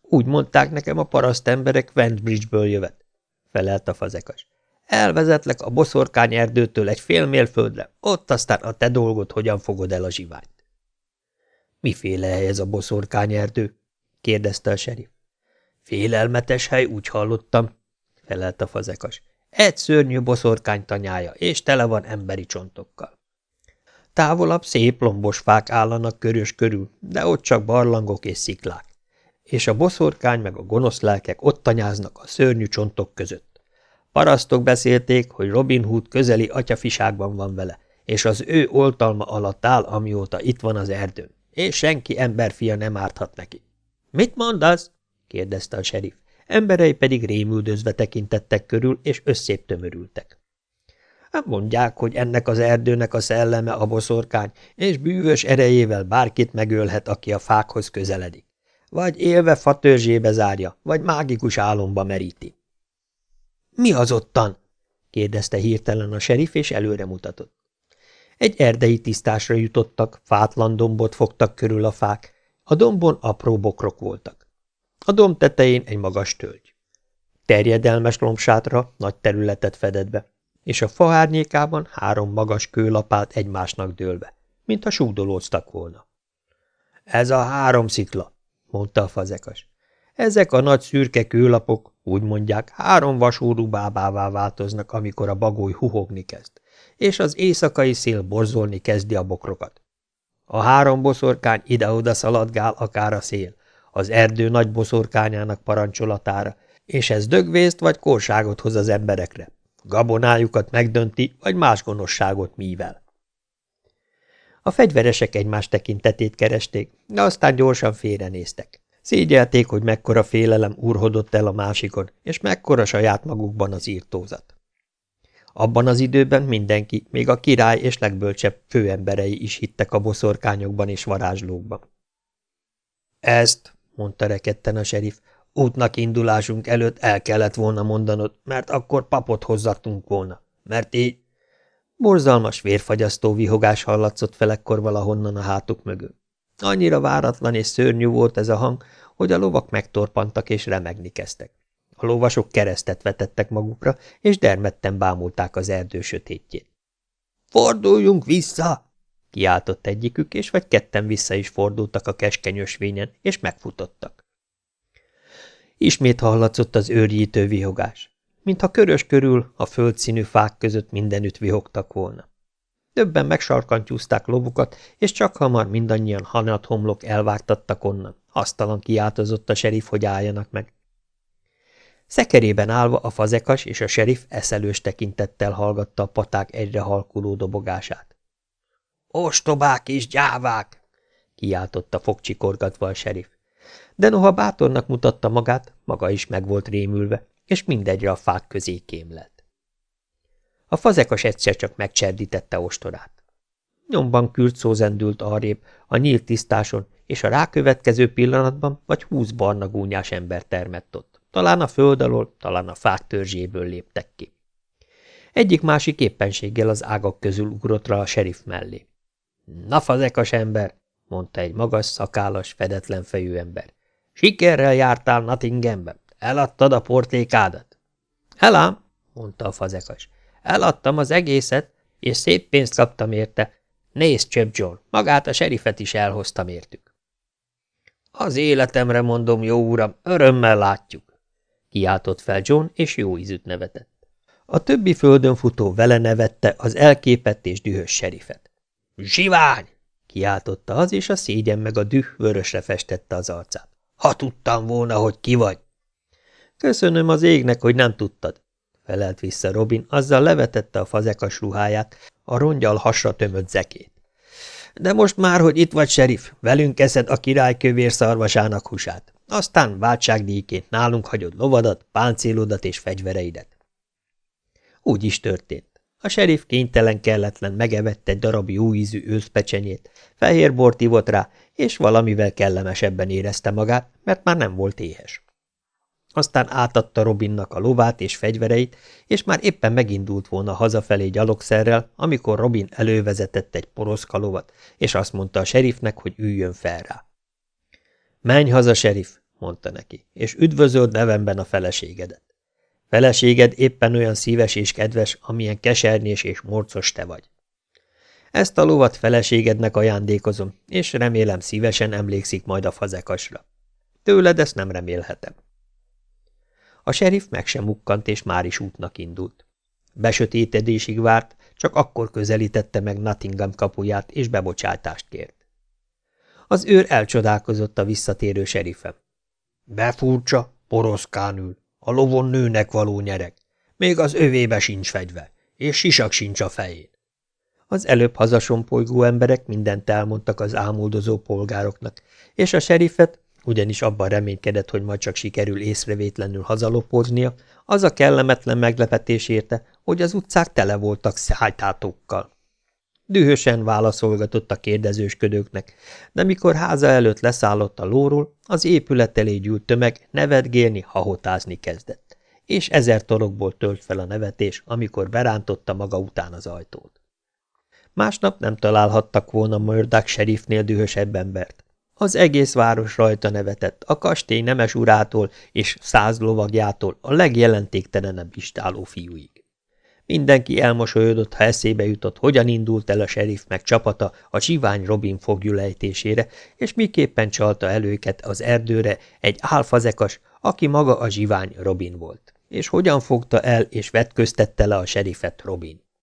Úgy mondták nekem a paraszt emberek Wentbridge-ből jövet, felelt a fazekas. Elvezetlek a boszorkány erdőtől egy fél mérföldre, ott aztán a te dolgod, hogyan fogod el a zsiványt. Miféle hely ez a boszorkány erdő? kérdezte a serif. Félelmetes hely, úgy hallottam, felelt a fazekas. Egy szörnyű boszorkány tanyája, és tele van emberi csontokkal. Távolabb szép lombos fák állanak körös körül, de ott csak barlangok és sziklák. És a boszorkány meg a gonosz lelkek ott tanyáznak a szörnyű csontok között. Parasztok beszélték, hogy Robin Hood közeli atyafiságban van vele, és az ő oltalma alatt áll, amióta itt van az erdőn, és senki emberfia nem árthat neki. – Mit mondasz? kérdezte a serif. Emberei pedig rémüldözve tekintettek körül, és összép tömörültek. Hát mondják, hogy ennek az erdőnek a szelleme a boszorkány, és bűvös erejével bárkit megölhet, aki a fákhoz közeledik. Vagy élve fatörzsébe zárja, vagy mágikus álomba meríti. – Mi az ottan? – kérdezte hirtelen a serif, és előre mutatott. Egy erdei tisztásra jutottak, fátlan dombot fogtak körül a fák, a dombon apró bokrok voltak. A domb tetején egy magas tölgy. Terjedelmes lombsátra nagy területet fedett be, és a fa árnyékában három magas kőlapát egymásnak dőlve, mintha súdolóztak volna. – Ez a három szikla, mondta a fazekas. Ezek a nagy szürke kőlapok, úgy mondják, három vasúrú bábává változnak, amikor a bagoly huhogni kezd, és az éjszakai szél borzolni kezdi a bokrokat. A három boszorkány ide-oda szaladgál, akár a szél, az erdő nagy boszorkányának parancsolatára, és ez dögvészt vagy korságot hoz az emberekre. Gabonájukat megdönti, vagy más gonoszságot mível. A fegyveresek egymás tekintetét keresték, de aztán gyorsan félrenéztek. Szégyelték, hogy mekkora félelem urhodott el a másikon, és mekkora saját magukban az írtózat. Abban az időben mindenki, még a király és legbölcsebb főemberei is hittek a boszorkányokban és varázslókban. Ezt, mondta rekedten a serif. Útnak indulásunk előtt el kellett volna mondanod, mert akkor papot hozzaktunk volna. Mert így... Borzalmas vérfagyasztó vihogás hallatszott fel ekkor valahonnan a hátuk mögül. Annyira váratlan és szörnyű volt ez a hang, hogy a lovak megtorpantak és remegni kezdtek. A lovasok keresztet vetettek magukra, és dermedten bámulták az erdő sötétjét. – Forduljunk vissza! kiáltott egyikük, és vagy ketten vissza is fordultak a keskeny ösvényen, és megfutottak. Ismét hallatszott az őrjítő vihogás, mintha körös körül a földszínű fák között mindenütt vihogtak volna. Többen megsarkantyúzták lovukat, és csak hamar mindannyian homlok elvágtattak onnan. Hasztalan kiáltozott a serif, hogy álljanak meg. Szekerében állva a fazekas és a serif eszelős tekintettel hallgatta a paták egyre halkuló dobogását. – Ostobák és gyávák! – kiáltotta fogcsikorgatva a serif. De noha bátornak mutatta magát, maga is meg volt rémülve, és mindegyre a fák közé kémlelt. A fazekas egyszer csak megcserdítette ostorát. Nyomban kürt szó zendült arrébb, a nyílt tisztáson, és a rákövetkező pillanatban vagy húsz barna gúnyás ember termett ott. Talán a föld alól, talán a fák törzséből léptek ki. Egyik-másik éppenséggel az ágak közül ugrott rá a serif mellé. – Na, fazekas ember! – mondta egy magas, szakállas, fedetlen fejű ember. – Sikerrel jártál Nottinghamben. Eladtad a portékádat? – Elám! – mondta a fazekas. – Eladtam az egészet, és szép pénzt kaptam érte. Nézd, Csöp John, magát a serifet is elhoztam értük. – Az életemre mondom, jó uram, örömmel látjuk! kiáltott fel John, és jó ízűt nevetett. A többi földön futó vele nevette az elképett és dühös serifet. Zsivány! kiáltotta az, és a szégyen meg a düh vörösre festette az arcát. Ha tudtam volna, hogy ki vagy! Köszönöm az égnek, hogy nem tudtad, felelt vissza Robin, azzal levetette a fazekas ruháját, a rongyal hasra tömött zekét. De most már, hogy itt vagy, serif, velünk eszed a király kövér szarvasának húsát. Aztán váltságdíjként nálunk hagyod lovadat, páncélodat és fegyvereidet. Úgy is történt. A serif kénytelen kelletlen megevett egy darab jó ízű őszpecsenyét, fehér bort ivott rá, és valamivel kellemesebben érezte magát, mert már nem volt éhes. Aztán átadta Robinnak a lovát és fegyvereit, és már éppen megindult volna hazafelé gyalogszerrel, amikor Robin elővezetett egy poroszka lovat, és azt mondta a serifnek, hogy üljön fel rá. – Menj haza, serif! mondta neki, és üdvözöld nevemben a feleségedet. Feleséged éppen olyan szíves és kedves, amilyen kesernyés és morcos te vagy. Ezt a lovat feleségednek ajándékozom, és remélem szívesen emlékszik majd a fazekasra. Tőled ezt nem remélhetem. A serif meg sem mukkant, és már is útnak indult. Besötétedésig várt, csak akkor közelítette meg Nottingham kapuját, és bebocsátást kért. Az őr elcsodálkozott a visszatérő serifem. Befurcsa, poroszkán ül, a lovon nőnek való nyereg. Még az övébe sincs fegyve, és sisak sincs a fején. Az előbb hazasompolygó emberek mindent elmondtak az ámuldozó polgároknak, és a serifet, ugyanis abban reménykedett, hogy majd csak sikerül észrevétlenül hazalopóznia, az a kellemetlen meglepetés érte, hogy az utcák tele voltak szájtátókkal. Dühösen válaszolgatott a kérdezősködőknek, de mikor háza előtt leszállott a lóról, az épület elé gyűlt tömeg nevetgélni, hahotázni kezdett, és ezer torokból tölt fel a nevetés, amikor berántotta maga után az ajtót. Másnap nem találhattak volna Murdoch sheriffnél dühösebb embert. Az egész város rajta nevetett, a kastély nemes urától és száz lovagjától a legjelentéktelenebb istáló fiúig. Mindenki elmosolyodott, ha eszébe jutott, hogyan indult el a serif meg csapata a csivány Robin fogjulejtésére, és miképpen csalta el őket az erdőre egy álfazekas, aki maga a zsivány Robin volt, és hogyan fogta el és vetköztette le a serifet Robin.